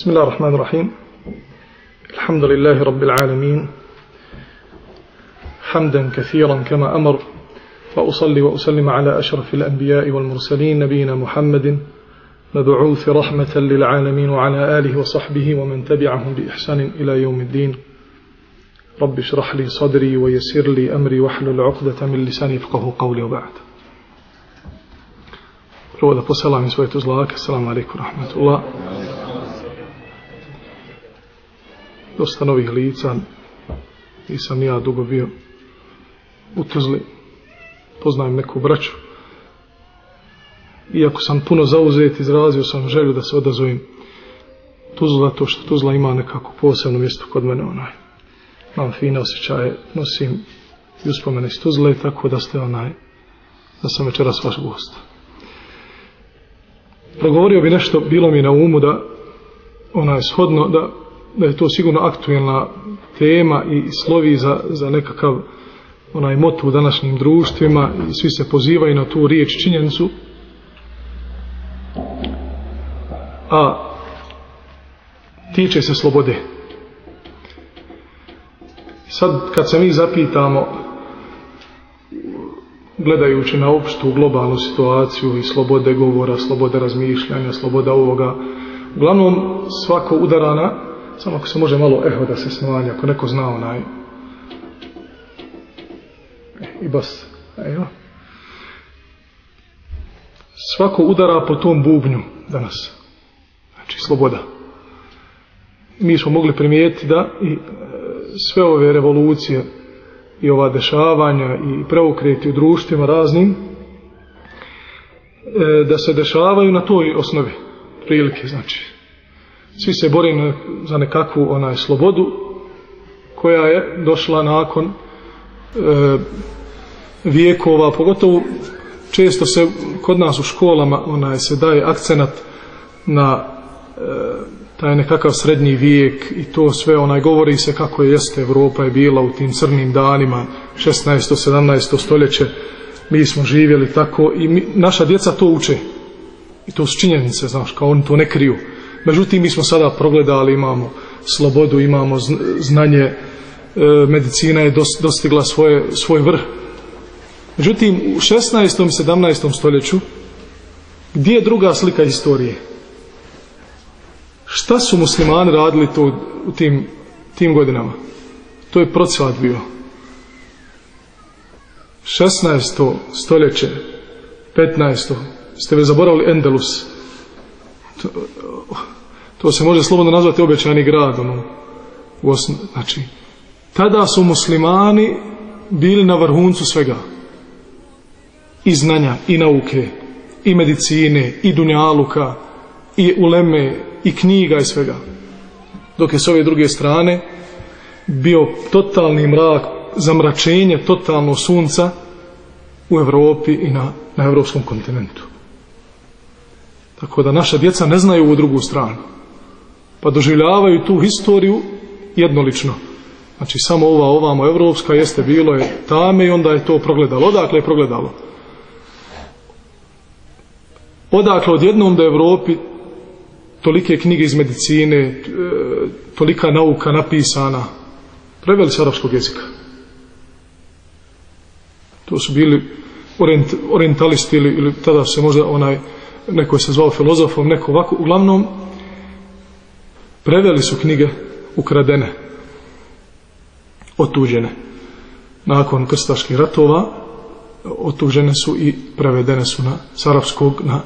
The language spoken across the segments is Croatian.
بسم الله الرحمن الرحيم. الحمد لله رب العالمين. حمدا كثيرا كما أمر وأصلي وأسلم على أشرف الأنبياء والمرسلين نبينا محمد. مبعوث رحمة للعالمين وعلى آله وصحبه ومن تبعهم بإحسان إلى يوم الدين. رب اشرح لي صدري ويسر لي أمري واحلل عقدة من لساني يفقه قولي وبعد. Prvo da poselam i svoje tuzlake. Assalamu. Dosta novih lica. Nisam ja dugo bio u Tuzli. Poznajem neku braću. Iako sam puno zauzet, izrazio sam želju da se odazovim Tuzla, to što Tuzla ima nekako posebno mjesto kod mene. Onaj. Imam fine osjećaje, nosim i uspomene iz Tuzle, tako da ste onaj, da sam večeras vaš gost progovorio bi nešto, bilo mi na umu da ona je shodno, da, da je to sigurno aktuelna tema i slovi za, za nekakav onaj motu u današnjim društvima i svi se pozivaju na tu riječ činjenicu a tiče se slobode sad kad se mi zapitamo gledajući na opštu globalnu situaciju i slobode govora, slobode razmišljanja, sloboda ovoga. Uglavnom, svako udarana, samo ako se može malo eho da se smanja, ako neko zna onaj. E, I bas, evo. Svako udara po tom bubnju danas. Znači, sloboda. Mi smo mogli primijetiti da i sve ove revolucije i ova dešavanja i preokreti u društvima raznim e, da se dešavaju na toj osnovi prilike znači svi se bore za nekakvu onaj slobodu koja je došla nakon e, vijekova pogotovo često se kod nas u školama onaj se daje akcenat na e, taj nekakav srednji vijek i to sve onaj govori se kako je jeste Evropa je bila u tim crnim danima 16. 17. stoljeće mi smo živjeli tako i mi, naša djeca to uče i to su činjenice znaš kao oni to ne kriju međutim mi smo sada progledali imamo slobodu imamo znanje e, medicina je dostigla svoje, svoj vrh međutim u 16. i 17. stoljeću gdje je druga slika historije Šta su muslimani radili to u tim, tim godinama? To je procvat bio. 16. stoljeće, 15. Ste već zaboravili Endelus. To, se može slobodno nazvati obećani grad. Ono, u osno, znači, tada su muslimani bili na vrhuncu svega. I znanja, i nauke, i medicine, i dunjaluka, i uleme, i knjiga i svega. Dok je s ove druge strane bio totalni mrak, zamračenje totalno sunca u Europi i na, na evropskom kontinentu. Tako da naša djeca ne znaju ovu drugu stranu. Pa doživljavaju tu historiju jednolično. Znači samo ova ovamo evropska jeste bilo je tame i onda je to progledalo. Odakle je progledalo? Odakle odjednom da Evropi tolike knjige iz medicine, e, tolika nauka napisana, preveli s arapskog jezika. To su bili orient, orientalisti ili, ili tada se možda onaj, neko je se zvao filozofom, neko ovako, uglavnom preveli su knjige ukradene, otuđene. Nakon krstaških ratova otuđene su i prevedene su na, s arapskog na,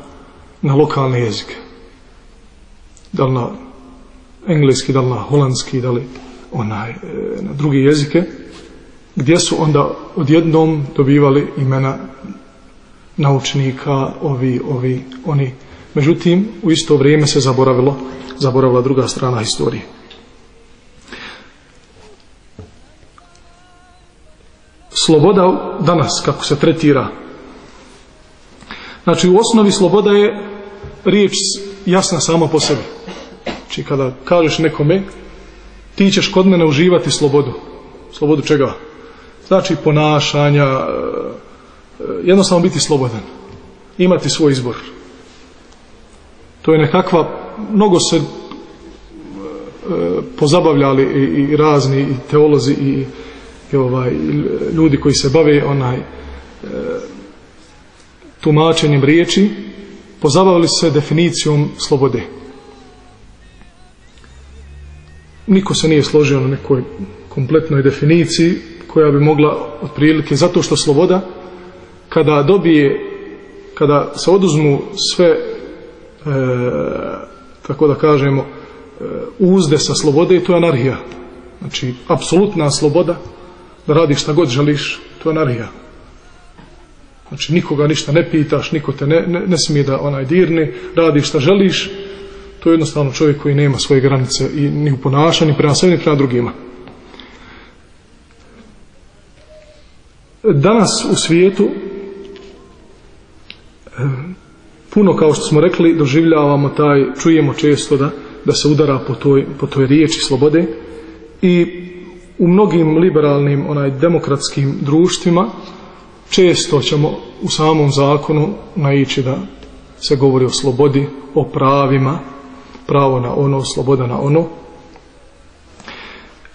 na lokalne jezike da li na engleski, da na holandski, da li onaj, e, na drugi jezike, gdje su onda odjednom dobivali imena naučnika, ovi, ovi, oni. Međutim, u isto vrijeme se zaboravilo, zaboravila druga strana historije. Sloboda danas, kako se tretira, znači u osnovi sloboda je riječ jasna sama po sebi. Znači kada kažeš nekome ti ćeš kod mene uživati slobodu. Slobodu čega? Znači ponašanja, e, jednostavno biti slobodan. Imati svoj izbor. To je nekakva, mnogo se pozabavljali i, i razni i teolozi i, i ovaj ljudi koji se bave onaj tumačenjem riječi pozabavili se definicijom slobode. Niko se nije složio na nekoj kompletnoj definiciji koja bi mogla otprilike zato što sloboda kada dobije kada se oduzmu sve e, tako da kažemo e, uzde sa slobode to je anarhija. Znači apsolutna sloboda da radiš šta god želiš to je anarhija. Znači nikoga ništa ne pitaš niko te ne, ne, ne smije da onaj dirne radiš šta želiš to je jednostavno čovjek koji nema svoje granice i ni u ponašanju prema sebi ni prema drugima. Danas u svijetu puno kao što smo rekli doživljavamo taj, čujemo često da, da se udara po toj, po toj riječi slobode i u mnogim liberalnim onaj demokratskim društvima često ćemo u samom zakonu naići da se govori o slobodi, o pravima, pravo na ono, sloboda na ono.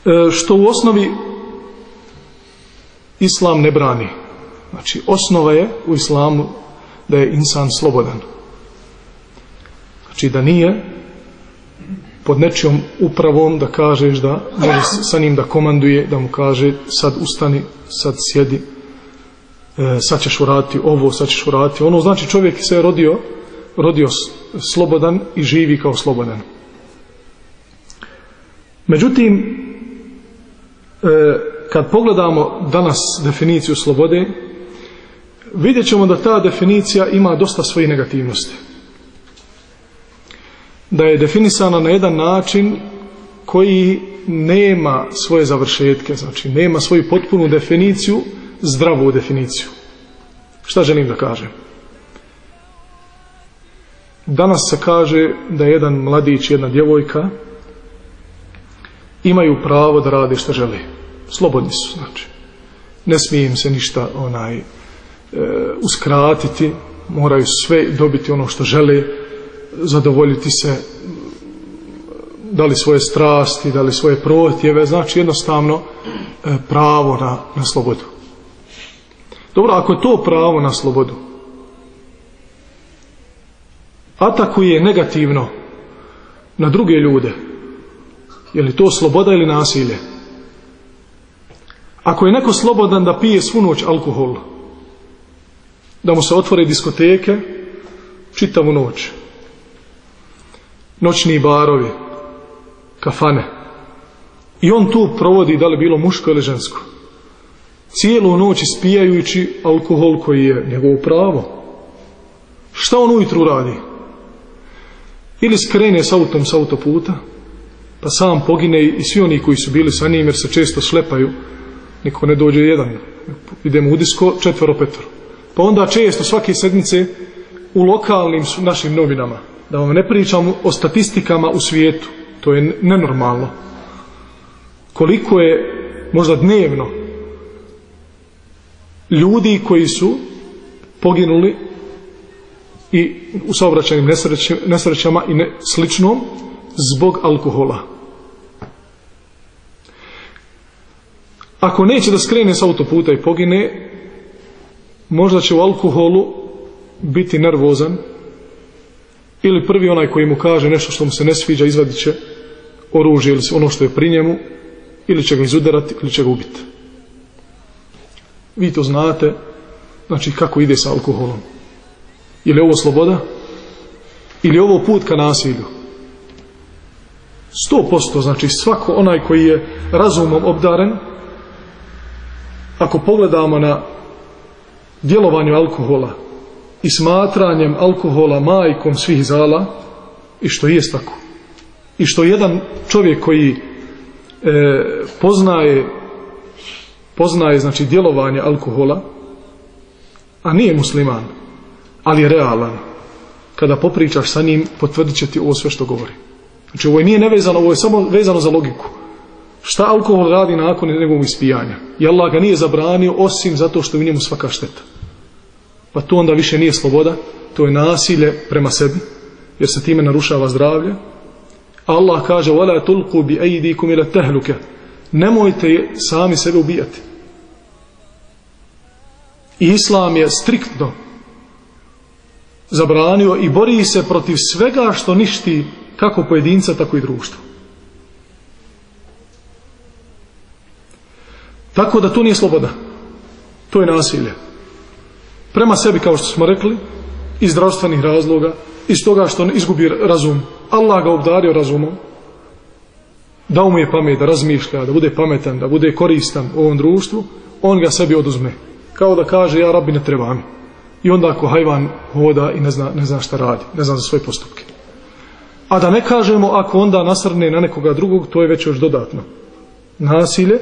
E, što u osnovi islam ne brani. Znači, osnova je u islamu da je insan slobodan. Znači, da nije pod nečijom upravom da kažeš da može sa njim da komanduje, da mu kaže sad ustani, sad sjedi, e, sad ćeš uraditi ovo, sad ćeš uraditi ono. Znači, čovjek se je rodio, rodio slobodan i živi kao slobodan. Međutim, e, kad pogledamo danas definiciju slobode, vidjet ćemo da ta definicija ima dosta svojih negativnosti. Da je definisana na jedan način koji nema svoje završetke, znači nema svoju potpunu definiciju, zdravu definiciju. Šta želim da kažem? Danas se kaže da jedan mladić i jedna djevojka imaju pravo da rade što žele slobodni su znači ne smije im se ništa onaj uskratiti moraju sve dobiti ono što žele zadovoljiti se da li svoje strasti da li svoje protjeve znači jednostavno e, pravo na, na slobodu. Dobro ako je to pravo na slobodu atakuje negativno na druge ljude je li to sloboda ili nasilje? Ako je neko slobodan da pije svu noć alkohol, da mu se otvore diskoteke, čitavu noć, noćni barovi, kafane, i on tu provodi da li bilo muško ili žensko, cijelu noć ispijajući alkohol koji je njegovo pravo. Šta on ujutru radi? Ili skrene s autom s autoputa, pa sam pogine i svi oni koji su bili sa njim jer se često šlepaju niko ne dođe jedan. Idemo u disko četvero petro pa onda često svake sedmice u lokalnim našim novinama. Da vam ne pričam o statistikama u svijetu. To je nenormalno. Koliko je možda dnevno ljudi koji su poginuli i u saobraćajnim nesrećama i ne, sličnom zbog alkohola. Ako neće da skrene s autoputa i pogine, možda će u alkoholu biti nervozan ili prvi onaj koji mu kaže nešto što mu se ne sviđa izvadit će oružje ili ono što je pri njemu ili će ga izudarati ili će ga ubiti. Vi to znate, znači kako ide sa alkoholom. Ili ovo sloboda? Ili ovo put ka nasilju? 100% znači svako onaj koji je razumom obdaren ako pogledamo na djelovanju alkohola i smatranjem alkohola majkom svih zala i što je tako. I što jedan čovjek koji e, poznaje poznaje znači djelovanje alkohola a nije musliman ali je realan. Kada popričaš sa njim potvrdit će ti ovo sve što govori. Znači ovo je nije nevezano ovo je samo vezano za logiku Šta alkohol radi nakon njegovog ispijanja? I Allah ga nije zabranio osim zato što je u njemu svaka šteta. Pa to onda više nije sloboda, to je nasilje prema sebi, jer se time narušava zdravlje. Allah kaže: "Wala tulqu bi aydikum ila tahluka." Nemojte sami sebe ubijati. I Islam je striktno zabranio i bori se protiv svega što ništi kako pojedinca, tako i društvo. Tako da to nije sloboda. To je nasilje. Prema sebi, kao što smo rekli, iz zdravstvenih razloga, iz toga što izgubi razum. Allah ga obdario razumom. Dao mu je pamet da razmišlja, da bude pametan, da bude koristan u ovom društvu. On ga sebi oduzme. Kao da kaže, ja rabi ne treba mi. I onda ako hajvan hoda i ne zna, ne zna šta radi, ne zna za svoje postupke. A da ne kažemo ako onda nasrne na nekoga drugog, to je već još dodatno. Nasilje,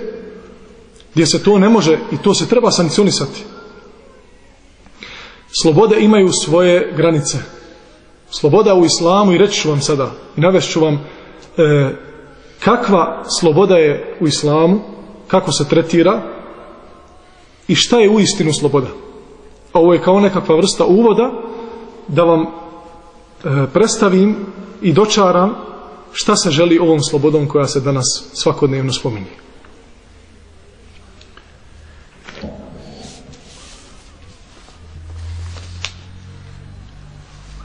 gdje se to ne može i to se treba sankcionisati. Slobode imaju svoje granice. Sloboda u islamu i reći ću vam sada i navešću vam e, kakva sloboda je u islamu, kako se tretira i šta je u istinu sloboda. A ovo je kao nekakva vrsta uvoda da vam e, predstavim i dočaram šta se želi ovom slobodom koja se danas svakodnevno spominje.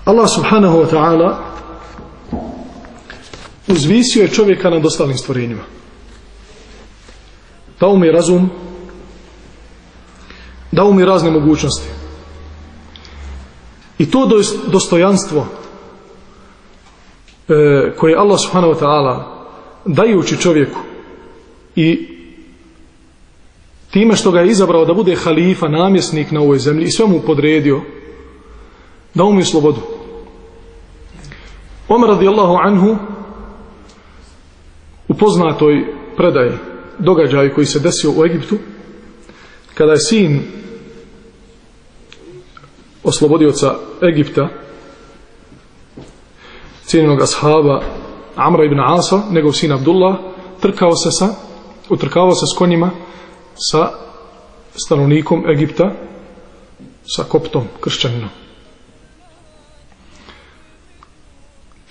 Allah subhanahu wa ta'ala uzvisio je čovjeka nad ostalim stvorenjima. Dao je razum, dao mu razne mogućnosti. I to dostojanstvo e, koje Allah subhanahu wa ta'ala dajući čovjeku i time što ga je izabrao da bude halifa, namjesnik na ovoj zemlji i sve mu podredio, da mu je slobodu. Omer radijallahu anhu u poznatoj predaji događaju koji se desio u Egiptu kada je sin oslobodioca Egipta cijenjenog ashaba Amra ibn Asa, njegov sin Abdullah trkao se sa utrkavao se s konjima sa stanovnikom Egipta sa koptom, kršćaninom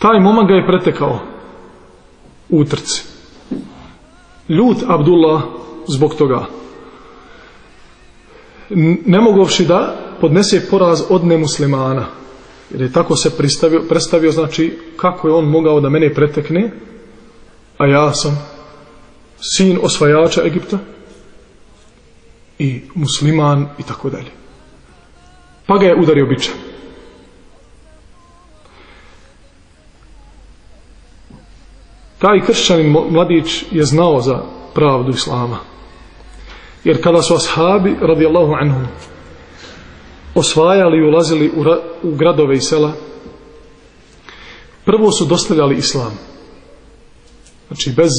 Taj momak ga je pretekao u utrci. Ljut Abdullah zbog toga. Ne mogovši da podnese poraz od nemuslimana. Jer je tako se predstavio, predstavio, znači, kako je on mogao da mene pretekne, a ja sam sin osvajača Egipta i musliman i tako dalje. Pa ga je udario bičem. Taj kršćanin mladić je znao za pravdu Islama. Jer kada su ashabi, radijallahu anhum, osvajali i ulazili u, u gradove i sela, prvo su dostavljali Islam. Znači, bez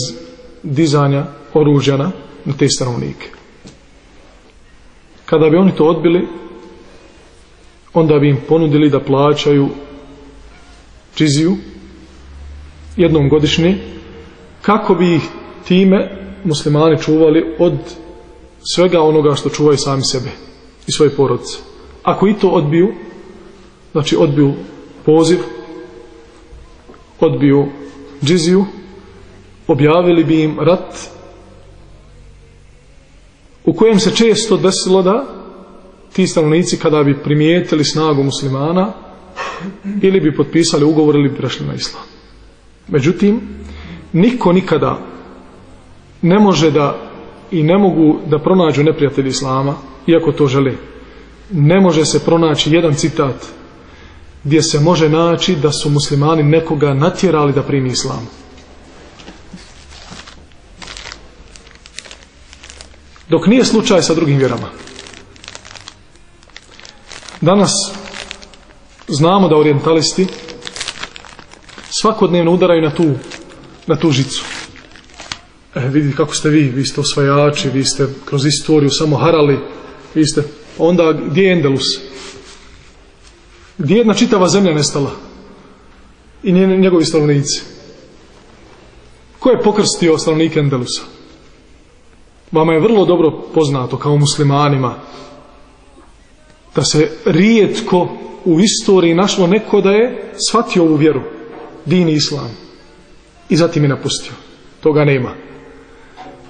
dizanja oružjana na te stanovnike. Kada bi oni to odbili, onda bi im ponudili da plaćaju čiziju jednom godišnje kako bi ih time muslimani čuvali od svega onoga što čuvaju sami sebe i svoje porodice. Ako i to odbiju, znači odbiju poziv, odbiju džiziju, objavili bi im rat u kojem se često desilo da ti stanovnici kada bi primijetili snagu muslimana ili bi potpisali ugovor ili bi prešli na islam. Međutim, niko nikada ne može da i ne mogu da pronađu neprijatelji Islama, iako to žele. Ne može se pronaći jedan citat gdje se može naći da su muslimani nekoga natjerali da primi Islam. Dok nije slučaj sa drugim vjerama. Danas znamo da orientalisti svakodnevno udaraju na tu na tu žicu. E, vidi kako ste vi, vi ste osvajači, vi ste kroz istoriju samo harali, vi ste, onda gdje je Endelus? Gdje je jedna čitava zemlja nestala? I njegovi stanovnici. Ko je pokrstio stanovnike Endelusa? Vama je vrlo dobro poznato kao muslimanima da se rijetko u istoriji našlo neko da je shvatio ovu vjeru, din islam i zatim je napustio. Toga nema.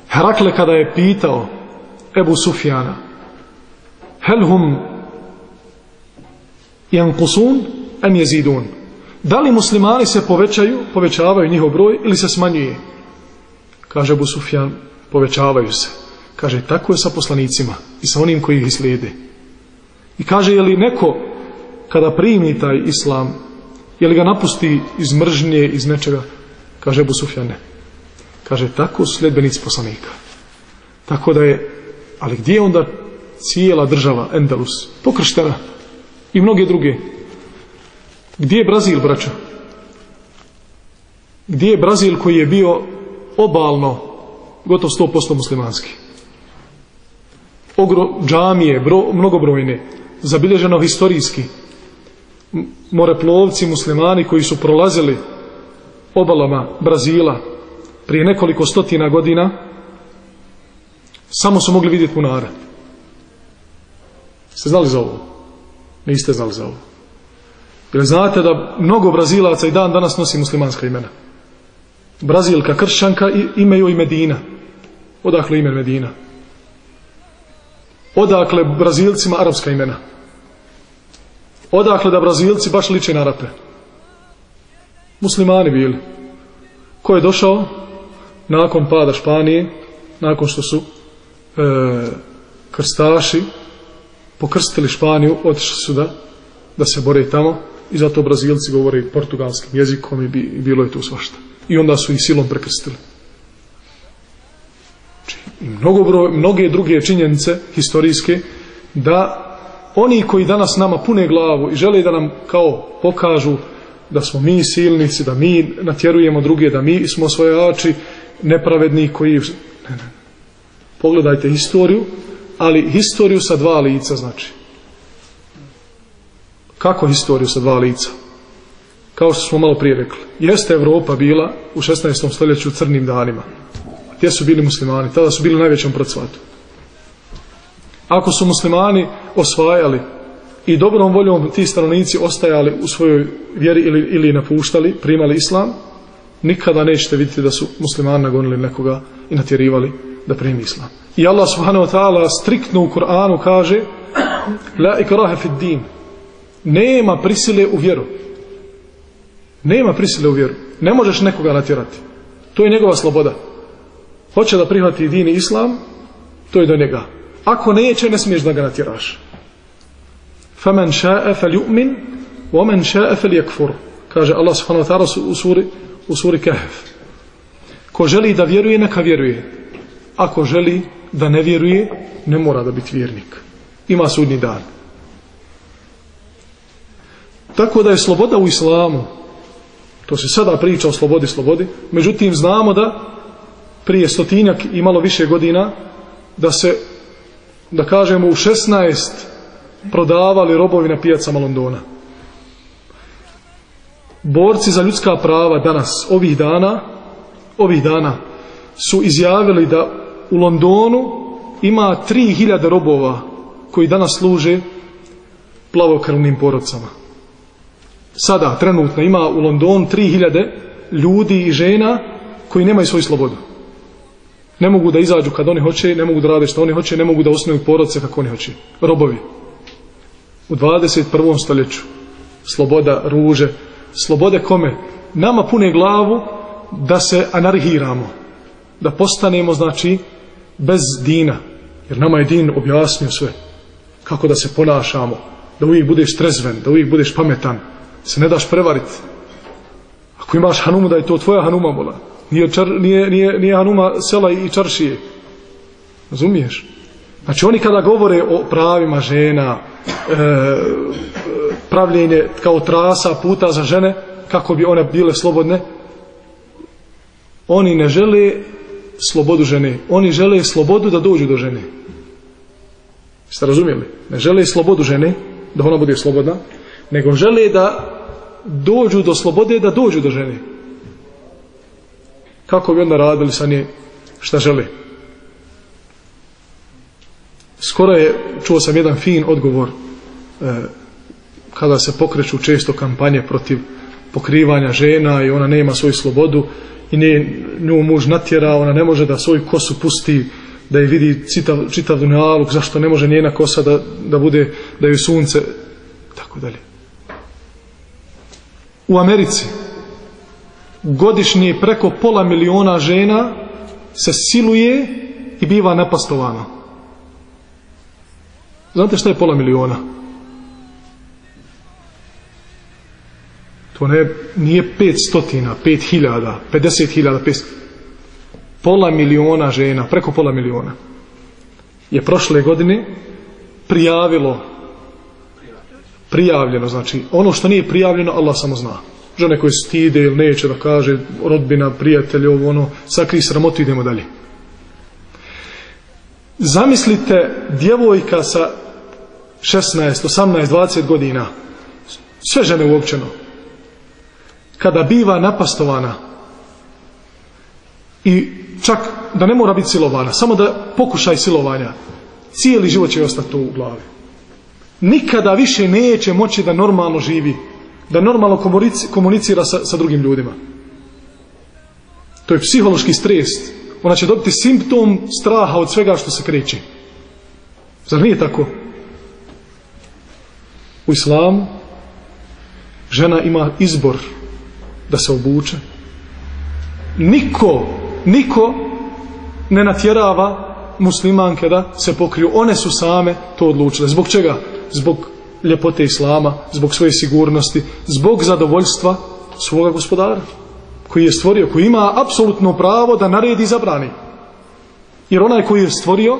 Herakle kada je pitao Ebu Sufjana Helhum jankusun em jezidun da li muslimani se povećaju, povećavaju njihov broj ili se smanjuje? Kaže Abu Sufjan, povećavaju se. Kaže, tako je sa poslanicima i sa onim koji ih slijede. I kaže, je li neko kada primi taj islam, je li ga napusti iz mržnje, iz nečega? Kaže Abu Sufjan. Kaže, tako sljedbenici poslanika. Tako da je, ali gdje je onda cijela država Endalus? Pokrštena. I mnoge druge. Gdje je Brazil, braćo? Gdje je Brazil koji je bio obalno gotovo 100% muslimanski? Ogro, džamije, bro, mnogobrojne, zabilježeno historijski. Moreplovci muslimani koji su prolazili obalama Brazila prije nekoliko stotina godina samo su mogli vidjeti munara. Ste znali za ovo? Niste znali za ovo. Jer znate da mnogo Brazilaca i dan danas nosi muslimanska imena. Brazilka, kršćanka imaju i Medina. Odakle ime Medina? Odakle Brazilcima arapska imena? Odakle da Brazilci baš liče na Arape? Muslimani bili. Ko je došao? Nakon pada Španije, nakon što su e, krstaši pokrstili Španiju, otišli su da, da se bore tamo i zato Brazilci govore portugalskim jezikom i, bi, i bilo je tu svašta. I onda su ih silom prekrstili. Znači, I mnogo broj, mnoge druge činjenice historijske da oni koji danas nama pune glavu i žele da nam kao pokažu da smo mi silnici, da mi natjerujemo druge, da mi smo osvojači, nepravedni koji... Ne, ne. Pogledajte historiju, ali historiju sa dva lica znači. Kako historiju sa dva lica? Kao što smo malo prije rekli. Jeste Evropa bila u 16. stoljeću crnim danima. Gdje su bili muslimani? Tada su bili u najvećem procvatu. Ako su muslimani osvajali i dobrom voljom ti stanovnici ostajali u svojoj vjeri ili, ili napuštali, primali islam, nikada nećete vidjeti da su muslimani nagonili nekoga i natjerivali da primi islam. I Allah subhanahu wa ta'ala striktno u Kur'anu kaže La ikrahe fid din. Nema prisile u vjeru. Nema prisile u vjeru. Ne možeš nekoga natjerati. To je njegova sloboda. Hoće da prihvati din i islam To je do njega Ako neće ne smiješ da ga natjeraš. Fal yu'min Waman ša'e fal yakfur Kaže Allah subhanahu wa ta'ala u suri, u suri Ko želi da vjeruje neka vjeruje. Ako želi da ne vjeruje, ne mora da biti vjernik. Ima sudni dan. Tako da je sloboda u islamu, to se sada priča o slobodi, slobodi, međutim znamo da prije stotinjak i malo više godina, da se, da kažemo, u 16 prodavali robovi na pijacama Londona. Borci za ljudska prava danas, ovih dana, ovih dana, su izjavili da u Londonu ima 3000 robova koji danas služe plavokrvnim porodcama. Sada, trenutno, ima u Londonu 3000 ljudi i žena koji nemaju svoju slobodu. Ne mogu da izađu kad oni hoće, ne mogu da rade što oni hoće, ne mogu da osnuju porodce kako oni hoće. Robovi. U 21. stoljeću. Sloboda, ruže. Slobode kome? Nama pune glavu da se anarhiramo. Da postanemo, znači, bez dina. Jer nama je din objasnio sve. Kako da se ponašamo. Da uvijek budeš trezven, da uvijek budeš pametan. Se ne daš prevariti. Ako imaš hanumu, da je to tvoja hanuma bola. Nije, čar, nije, nije, nije hanuma sela i čaršije. Razumiješ? Znači oni kada govore o pravima žena, e, pravljenje kao trasa puta za žene, kako bi one bile slobodne, oni ne žele slobodu žene. Oni žele slobodu da dođu do žene. Ste razumijeli? Ne žele slobodu žene, da ona bude slobodna, nego žele da dođu do slobode, da dođu do žene. Kako bi onda radili sa nje šta žele? Skoro je, čuo sam jedan fin odgovor, e, kada se pokreću često kampanje protiv pokrivanja žena i ona nema svoju slobodu i nije, nju muž natjera, ona ne može da svoju kosu pusti, da je vidi čitav, čitav dunjaluk, zašto ne može njena kosa da, da bude, da ju sunce, tako dalje. U Americi godišnje preko pola miliona žena se siluje i biva nepastovano. Znate šta je pola miliona? To ne, nije pet stotina, pet hiljada, pedeset hiljada, pet... Pola miliona žena, preko pola miliona, je prošle godine prijavilo prijavljeno, znači ono što nije prijavljeno Allah samo zna žene koje stide ili neće da kaže rodbina, prijatelj, ovo ono sakri sramotu, idemo dalje. Zamislite djevojka sa 16, 18, 20 godina sve žene uopćeno kada biva napastovana i čak da ne mora biti silovana samo da pokušaj silovanja cijeli život će ostati u glavi. Nikada više neće moći da normalno živi da normalno komunicira sa, sa drugim ljudima. To je psihološki stres. Ona će dobiti simptom straha od svega što se kreće. Zar nije tako? U islamu žena ima izbor da se obuče. Niko niko ne natjerava muslimanke da se pokriju. One su same to odlučile. Zbog čega? zbog ljepote islama zbog svoje sigurnosti zbog zadovoljstva svoga gospodara koji je stvorio, koji ima apsolutno pravo da naredi i zabrani jer onaj koji je stvorio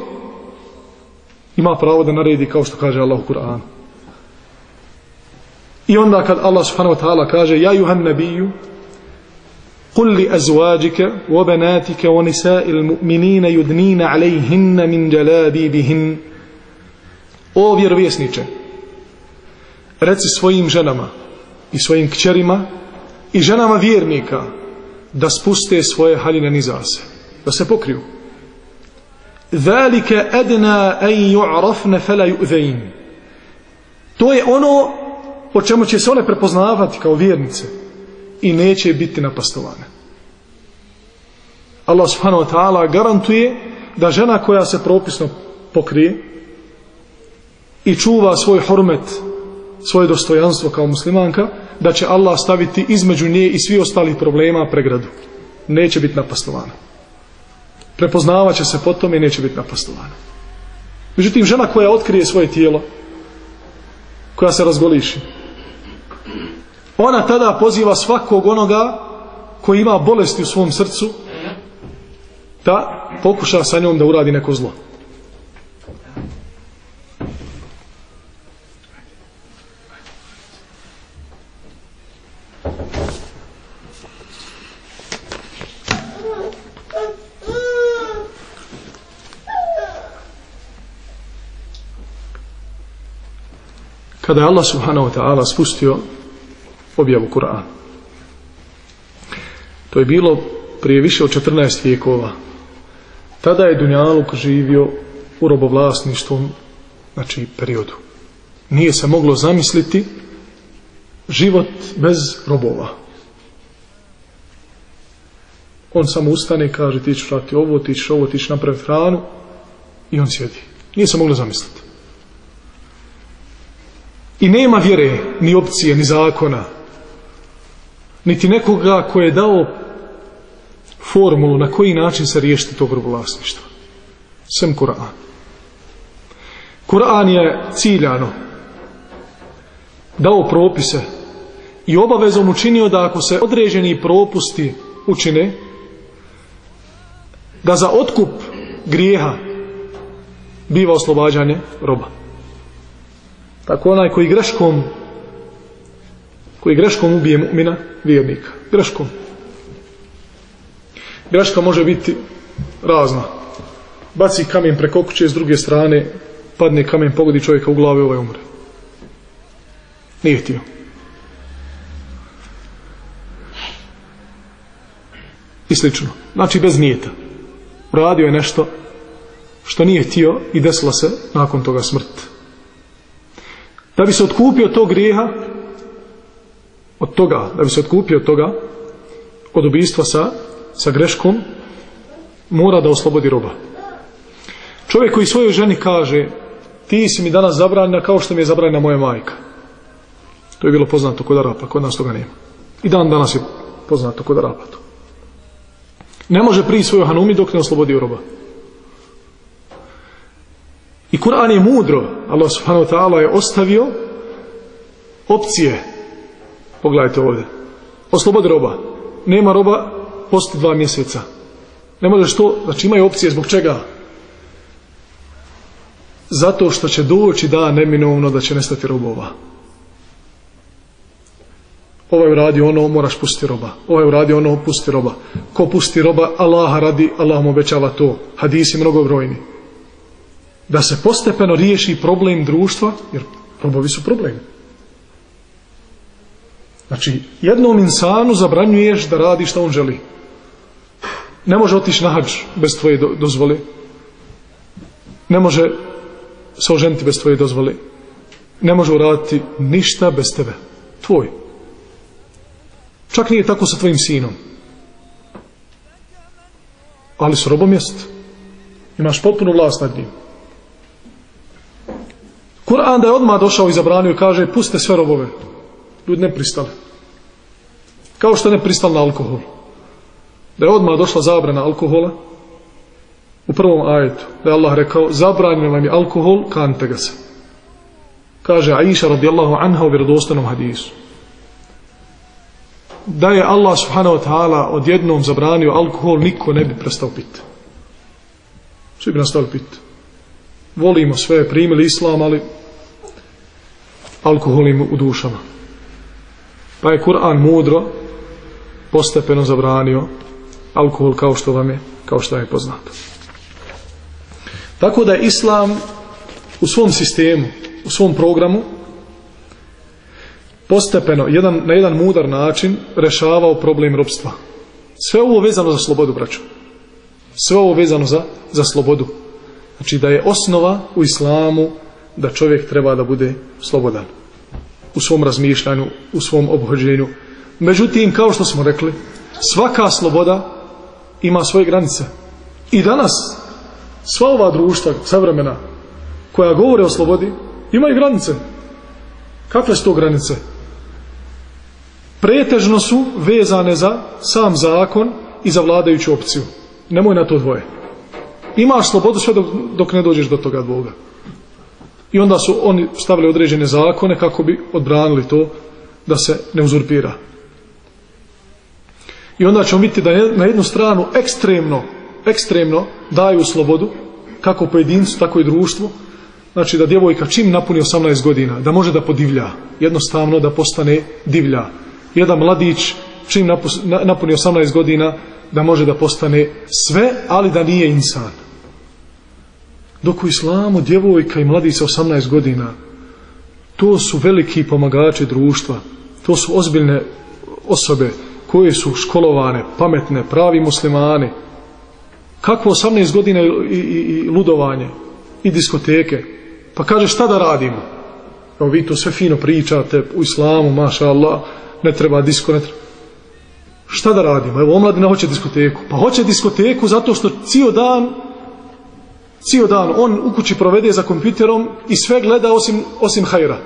ima pravo da naredi kao što kaže Allah u Kur'anu i onda kad Allah subhanahu wa ta'ala kaže ja juhan nabiju قل لأزواجك وبناتك ونساء المؤمنين يدنين عليهن من جلابيبهن O vjerovjesniče, reci svojim ženama i svojim kćerima i ženama vjernika da spuste svoje haljine nizase, da se pokriju. Zalika adna an yu'rafna fala yu'zain. To je ono po čemu će se one prepoznavati kao vjernice i neće biti napastovane. Allah subhanahu wa ta'ala garantuje da žena koja se propisno pokrije i čuva svoj hormet, svoje dostojanstvo kao muslimanka, da će Allah staviti između nje i svi ostalih problema pregradu. Neće biti napastovana. Prepoznavat će se potom i neće biti napastovana. Međutim, žena koja otkrije svoje tijelo, koja se razgoliši, ona tada poziva svakog onoga koji ima bolesti u svom srcu da pokuša sa njom da uradi neko zlo. Kada je Allah subhanahu wa ta'ala spustio objavu Kur'ana. To je bilo prije više od 14 vijekova. Tada je Dunjaluk živio u robovlasništvom znači periodu. Nije se moglo zamisliti život bez robova. On samo ustane i kaže ti ćeš ovo, ti ćeš ovo, ti ćeš napraviti hranu i on sjedi. Nije se moglo zamisliti. I nema vjere, ni opcije, ni zakona, niti nekoga ko je dao formulu na koji način se riješiti tog robovlasništva. Sem Kur'an. Kur'an je ciljano dao propise i obavezom učinio da ako se određeni propusti učine, da za otkup grijeha biva oslobađanje roba. Tako onaj koji greškom koji greškom ubije mu'mina, vjernika. Greškom. Greška može biti razna. Baci kamen preko kuće s druge strane, padne kamen, pogodi čovjeka u glavi, ovaj umre. Nije htio. I slično. Znači bez nijeta. Uradio je nešto što nije htio i desila se nakon toga smrt da bi se otkupio tog grijeha od toga, da bi se otkupio od toga, od ubijstva sa, sa greškom, mora da oslobodi roba. Čovjek koji svojoj ženi kaže ti si mi danas zabranjena kao što mi je zabranjena moja majka. To je bilo poznato kod Arapa, kod nas toga nema. I dan danas je poznato kod Arapa to. Ne može prije svoju hanumi dok ne oslobodi roba. I Kur'an je mudro, Allah subhanahu wa ta'ala je ostavio opcije. Pogledajte ovdje. Oslobodi roba. Nema roba, posti dva mjeseca. Ne možeš to, znači imaju opcije zbog čega? Zato što će doći da neminovno da će nestati robova. Ovaj radi ono, moraš pustiti roba. Ovaj radi ono, pusti roba. Ko pusti roba, Allaha radi, Allah mu obećava to. Hadisi mnogobrojni. Da se postepeno riješi problem društva, jer robovi su problem. Znači, jednom insanu zabranjuješ da radi što on želi. Ne može otići na hađ bez tvoje dozvole. Ne može se oženiti bez tvoje dozvole. Ne može uraditi ništa bez tebe. Tvoj. Čak nije tako sa tvojim sinom. Ali s robom jest. Imaš potpunu vlast nad njim. Kur'an da je odmah došao i zabranio kaže puste sve robove. Ljudi ne pristali. Kao što ne pristali na alkohol. Da je odmah došla zabrana alkohola u prvom ajetu. Da je Allah rekao zabranjeno vam je alkohol, kante ga se. Kaže Aisha radijallahu anha u vjerodostanom hadisu. Da je Allah subhanahu wa ta'ala odjednom zabranio alkohol, niko ne bi prestao piti. Svi bi nastavili piti. Volimo sve, primili islam, ali alkohol im u dušama. Pa je Kur'an mudro postepeno zabranio alkohol kao što vam je, kao što je poznato. Tako da je Islam u svom sistemu, u svom programu postepeno, jedan, na jedan mudar način rešavao problem robstva. Sve ovo vezano za slobodu, braću. Sve ovo vezano za, za slobodu. Znači da je osnova u islamu da čovjek treba da bude slobodan u svom razmišljanju, u svom obhođenju. Međutim, kao što smo rekli, svaka sloboda ima svoje granice. I danas sva ova društva savremena koja govore o slobodi imaju granice. Kakve su to granice? Pretežno su vezane za sam zakon i za vladajuću opciju. Nemoj na to dvoje. Imaš slobodu sve dok, dok ne dođeš do toga dvoga. I onda su oni stavili određene zakone kako bi odbranili to da se ne uzurpira. I onda ćemo vidjeti da na jednu stranu ekstremno, ekstremno daju slobodu, kako pojedincu, tako i društvu. Znači da djevojka čim napuni 18 godina, da može da podivlja, jednostavno da postane divlja. Jedan mladić čim napuni 18 godina, da može da postane sve, ali da nije insan. Dok u islamu djevojka i mladić sa 18 godina, to su veliki pomagači društva, to su ozbiljne osobe, koje su školovane, pametne, pravi muslimani. Kakvo 18 godina i, i, i ludovanje i diskoteke. Pa kaže šta da radimo? Evo vi to sve fino pričate u islamu, maša Allah, ne treba disko, ne treba. Šta da radimo? Evo omladina hoće diskoteku. Pa hoće diskoteku zato što cijel dan cijel dan on u kući provede za kompjuterom i sve gleda osim, osim hajra.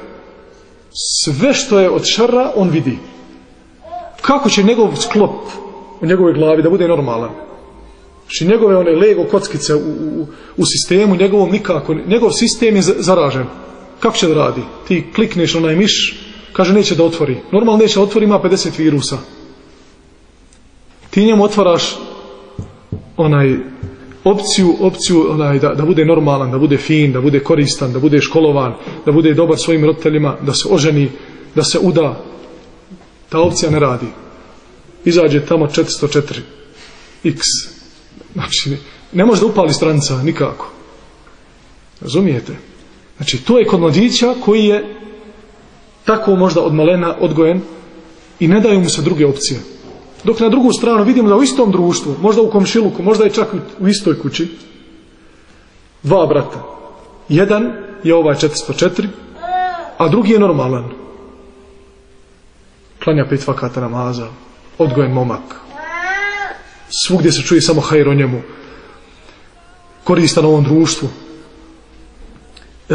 Sve što je od šara on vidi. Kako će njegov sklop u njegovoj glavi da bude normalan? Znači njegove one lego kockice u, u, u sistemu njegovom nikako, njegov sistem je zaražen. Kako će da radi? Ti klikneš onaj miš kaže neće da otvori. Normalno neće da otvori ima 50 virusa. Ti njemu otvaraš onaj opciju, opciju onaj, da, da bude normalan, da bude fin, da bude koristan, da bude školovan, da bude dobar svojim roditeljima, da se oženi, da se uda, ta opcija ne radi. Izađe tamo 404 x. Znači, ne može da upali stranca nikako. Razumijete? Znači, to je kod mladića koji je tako možda od malena odgojen i ne daju mu se druge opcije. Dok na drugu stranu vidimo da u istom društvu, možda u komšiluku, možda je čak u istoj kući, dva brata. Jedan je ovaj 404, a drugi je normalan klanja pet vakata namaza, odgojen momak. Svugdje se čuje samo hajr o njemu. Koristan ovom društvu. E,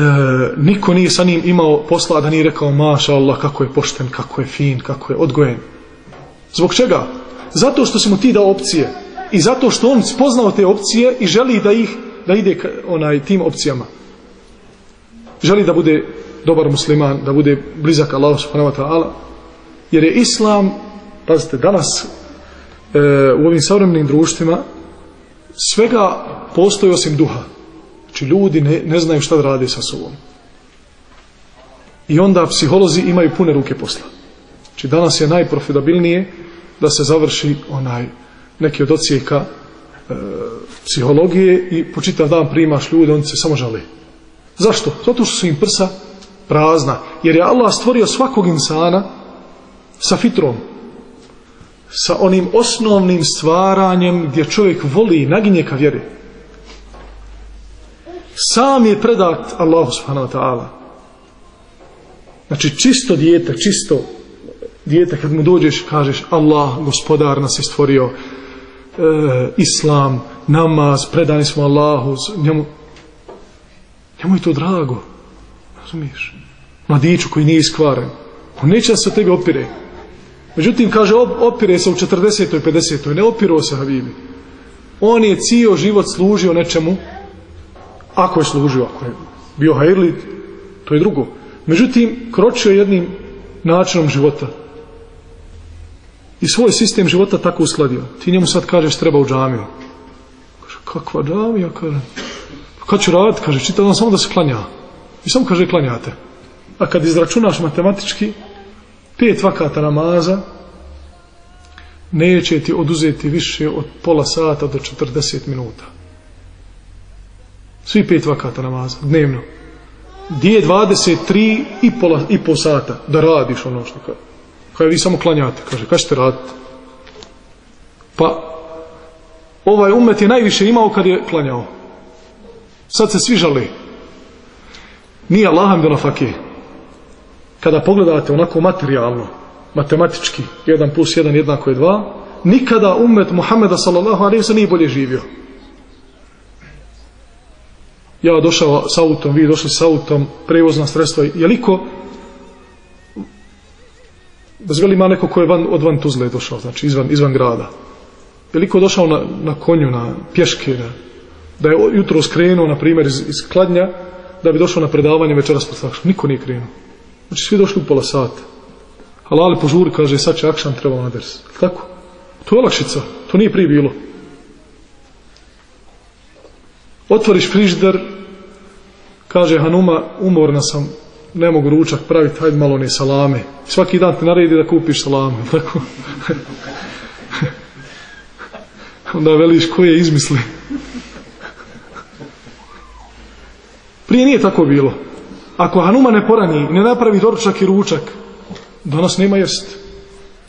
niko nije sa njim imao posla da nije rekao maša Allah kako je pošten, kako je fin, kako je odgojen. Zbog čega? Zato što si mu ti dao opcije i zato što on spoznao te opcije i želi da ih da ide onaj tim opcijama. Želi da bude dobar musliman, da bude blizak Allah subhanahu wa ta'ala. Jer je islam, pazite, danas e, u ovim savremenim društvima svega postoji osim duha. Znači ljudi ne, ne znaju šta da rade sa sobom. I onda psiholozi imaju pune ruke posla. Znači danas je najprofitabilnije da se završi onaj neki od ocijeka e, psihologije i po čitav dan primaš ljude, oni se samo žale. Zašto? Zato što su im prsa prazna. Jer je Allah stvorio svakog insana sa fitrom. Sa onim osnovnim stvaranjem gdje čovjek voli i naginje ka vjeri. Sam je predat Allahu subhanahu wa ta'ala. Znači čisto dijete, čisto dijete kad mu dođeš kažeš Allah gospodar nas je stvorio e, Islam, namaz, predani smo Allahu njemu, njemu je to drago razumiješ mladiću koji nije iskvaren on neće da se od tebe opire međutim kaže opire se u 40. i 50. ne opiro se Habibi on je cijel život služio nečemu ako je služio ako je bio hajrlit to je drugo međutim kročio jednim načinom života i svoj sistem života tako uskladio. Ti njemu sad kažeš treba u džamiju. Kaže kakva džamija? Kaže kad ću raditi kaže čita dan samo da se klanja. I samo kaže klanjate. A kad izračunaš matematički pet vakata namaza neće ti oduzeti više od pola sata do 40 minuta. Svi pet vakata namaza dnevno. Gdje je 23 i, pola, i pol sata da radiš ono što kaže kaže vi samo klanjate kaže kada ćete raditi pa ovaj umet je najviše imao kad je klanjao. Sad se svi žali. Nije Allaham do fakije kada pogledate onako materijalno matematički 1 plus 1 jednako je 2 nikada umet Muhammeda sallallahu alaihi se nije bolje živio. Ja došao s autom vi došli s autom prevozna sredstva je liko da ima neko ko je van, od van Tuzle došao znači izvan, izvan grada je liko došao na, na konju na pješke na, da je jutro skrenuo na primjer iz, iz Kladnja da bi došao na predavanje večeras po takšu. Niko nije krenuo. Znači svi došli u pola sata. Halali požuri, kaže, sad će akšan trebao na ders. Tako? To je olakšica. To nije prije bilo. Otvoriš frižder, kaže Hanuma, umorna sam, ne mogu ručak praviti, hajde malo ne salame. Svaki dan te naredi da kupiš salame. Tako? Onda veliš ko je izmisli. Prije nije tako bilo. Ako Hanuma ne porani, ne napravi doručak i ručak, danas nema jest.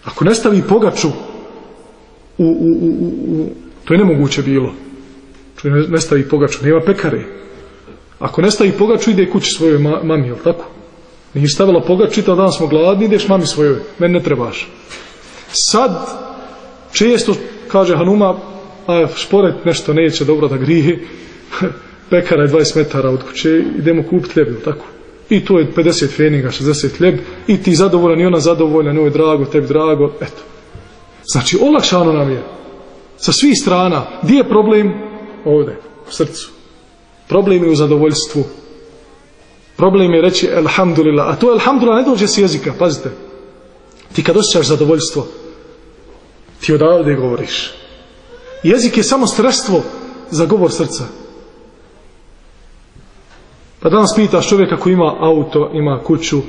Ako ne stavi pogaču, u, u, u, to je nemoguće bilo. Ne stavi pogaču, nema pekare. Ako ne stavi pogaču, ide kući svojoj ma, mami, jel tako? Nije stavila pogaču, čitav dan smo gladni, ideš mami svojoj, meni ne trebaš. Sad, često, kaže Hanuma, a šporet nešto neće dobro da grije, pekara je 20 metara od kuće, idemo kupiti ljeb, tako? I to je 50 feninga, 60 ljeb, i ti zadovoljan, i ona zadovoljna, njoj drago, tebi drago, eto. Znači, olakšano nam je. Sa svih strana, gdje je problem? Ovdje, u srcu. Problem je u zadovoljstvu. Problem je reći Elhamdulillah. A to Elhamdulillah ne dođe s jezika, pazite. Ti kad osjećaš zadovoljstvo, ti odavde govoriš. Jezik je samo sredstvo za govor srca. Pa danas pitaš čovjeka koji ima auto, ima kuću,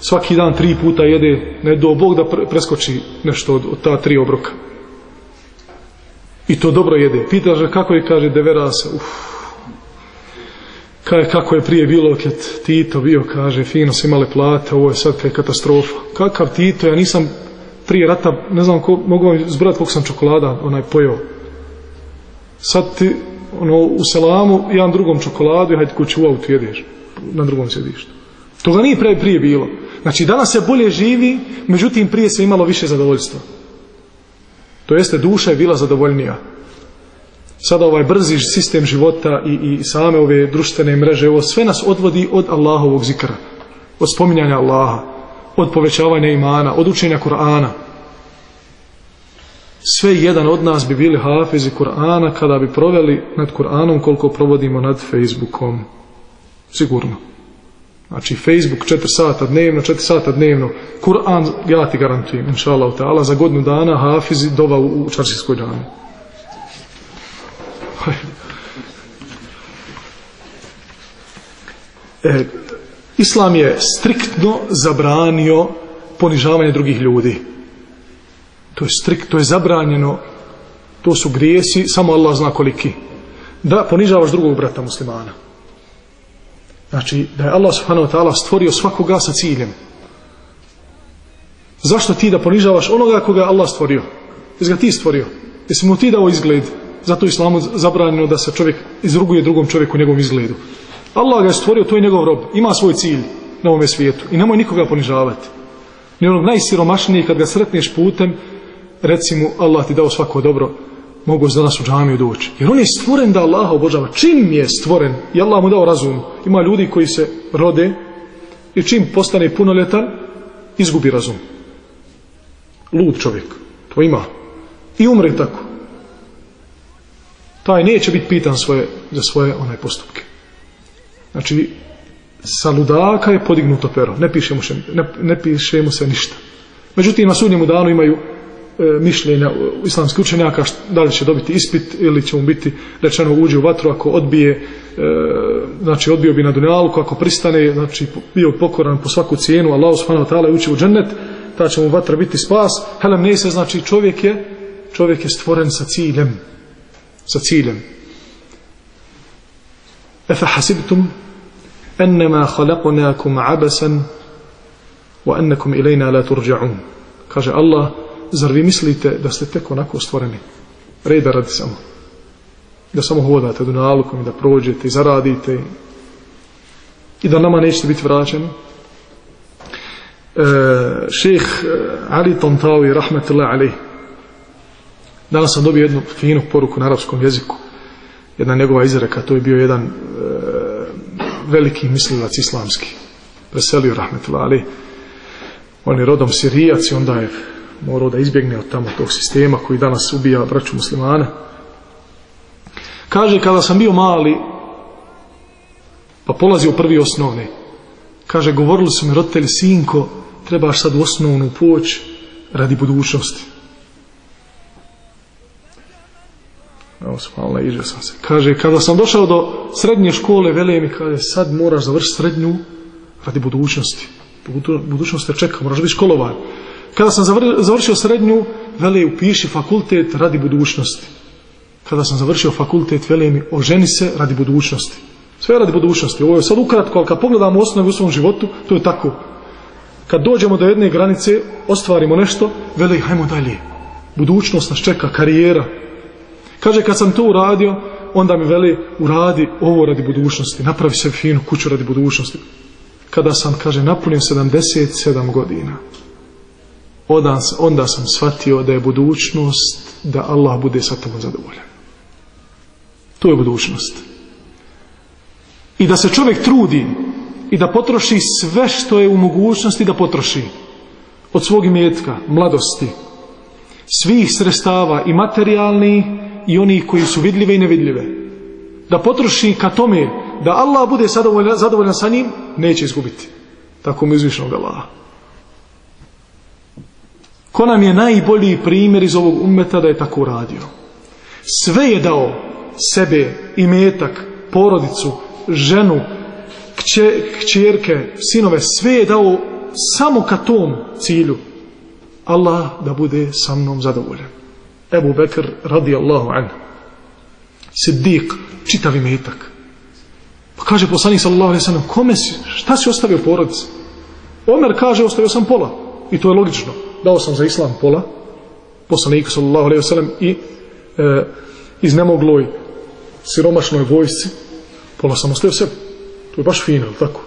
svaki dan tri puta jede, ne do Bog da preskoči nešto od, ta tri obroka. I to dobro jede. Pitaš kako je, kaže, devera se, uf. Kaže, kako je prije bilo kad Tito bio, kaže, fino su imale plate, ovo je sad kaj katastrofa. Kakav Tito, ja nisam prije rata, ne znam, ko, mogu vam zbrati koliko sam čokolada onaj pojao. Sad ti, ono, u selamu, jedan drugom čokoladu i hajde kući u auto jedeš na drugom sjedištu. Toga nije prije, prije bilo. Znači danas se bolje živi, međutim prije se imalo više zadovoljstva. To jeste duša je bila zadovoljnija. Sada ovaj brzi sistem života i, i same ove društvene mreže, ovo sve nas odvodi od Allahovog zikra, od spominjanja Allaha, od povećavanja imana, od učenja Kur'ana. Sve jedan od nas bi bili hafizi Kur'ana kada bi proveli nad Kur'anom koliko provodimo nad Facebookom. Sigurno. Znači Facebook 4 sata dnevno, 4 sata dnevno. Kur'an, ja ti garantujem, inša Allah, za godinu dana hafizi dova u, u Čaršijskoj dani. E, Islam je striktno zabranio ponižavanje drugih ljudi. To je strikt, to je zabranjeno, to su grijesi, samo Allah zna koliki. Da ponižavaš drugog brata muslimana. Znači, da je Allah subhanahu wa ta'ala stvorio svakoga sa ciljem. Zašto ti da ponižavaš onoga koga je Allah stvorio? Jesi ga ti stvorio? Jesi mu ti dao izgled? Zato je islamu zabranjeno da se čovjek izruguje drugom čovjeku u njegovom izgledu. Allah ga je stvorio, to je njegov rob. Ima svoj cilj na ovome svijetu. I nemoj nikoga ponižavati. Ni onog najsiromašnijeg kad ga sretneš putem, recimo Allah ti dao svako dobro, mogu za nas u džamiju doći. Jer on je stvoren da Allah obožava. Čim je stvoren i Allah mu dao razum. Ima ljudi koji se rode i čim postane punoljetan, izgubi razum. Lud čovjek. To ima. I umre tako. Taj neće biti pitan svoje, za svoje onaj postupke. Znači, sa ludaka je podignuto pero. Ne piše mu se, ne, ne piše mu se ništa. Međutim, na sudnjemu danu imaju E, mišljenja islamskih učenjaka da li će dobiti ispit ili će mu biti rečeno uđe u vatru ako odbije e, znači odbio bi na dunjalku ako pristane znači bio pokoran po svaku cijenu Allah subhanahu wa ta'ala ući u džennet ta će mu vatra biti spas helem ne se znači čovjek je čovjek je stvoren sa ciljem sa ciljem efa hasibtum ennema khalaqnakum abasan wa annakum ilayna la turja'un kaže Allah Zar vi mislite da ste tek onako stvoreni? Reda radi samo. Da samo hodate do nalukom i da prođete i zaradite i da nama nećete biti vraćani. E, šeh Ali Tontawi, rahmetullahi alaih, danas sam dobio jednu finu poruku na arapskom jeziku. Jedna njegova izreka, to je bio jedan e, veliki mislilac islamski. Preselio, rahmetullahi alaih. On je rodom sirijac i onda je morao da izbjegne od tamo tog sistema koji danas ubija braću muslimana. Kaže, kada sam bio mali, pa polazio prvi osnovni, kaže, govorili su mi roditelji, sinko, trebaš sad u osnovnu poć radi budućnosti. Evo, spalna, iđe sam se. Kaže, kada sam došao do srednje škole, vele mi, kaže, sad moraš završiti srednju radi budućnosti. Budućnost te čeka, moraš biti školovan. Kada sam završio srednju, vele upiši fakultet radi budućnosti. Kada sam završio fakultet, vele mi oženi se radi budućnosti. Sve radi budućnosti. Ovo je sad ukratko, ali kad pogledamo osnovu u svom životu, to je tako. Kad dođemo do jedne granice, ostvarimo nešto, vele hajmo dalje. Budućnost nas čeka, karijera. Kaže, kad sam to uradio, onda mi veli, uradi ovo radi budućnosti. Napravi se finu kuću radi budućnosti. Kada sam, kaže, napunio 77 godina onda, onda sam shvatio da je budućnost da Allah bude sa tobom zadovoljan. To je budućnost. I da se čovjek trudi i da potroši sve što je u mogućnosti da potroši. Od svog imetka, mladosti, svih sredstava i materijalni i oni koji su vidljive i nevidljive. Da potroši ka tome da Allah bude zadovoljan, zadovoljan sa njim, neće izgubiti. Tako mi izvišnog Allaha. Ko nam je najbolji primjer iz ovog umeta da je tako uradio? Sve je dao sebe, imetak, porodicu, ženu, kće, kćerke, sinove, sve je dao samo ka tom cilju. Allah da bude sa mnom zadovoljan. Ebu Bekr radi Allahu an. Siddiq, čitav imetak. Pa kaže poslanik sallallahu alaihi sallam, kome si, šta si ostavio porodici? Omer kaže, ostavio sam pola. I to je logično dao sam za islam pola poslaniku sallallahu alejhi ve sellem i e, iznemogloj siromašnoj vojsci pola sam ostavio sebi to je baš fino, tako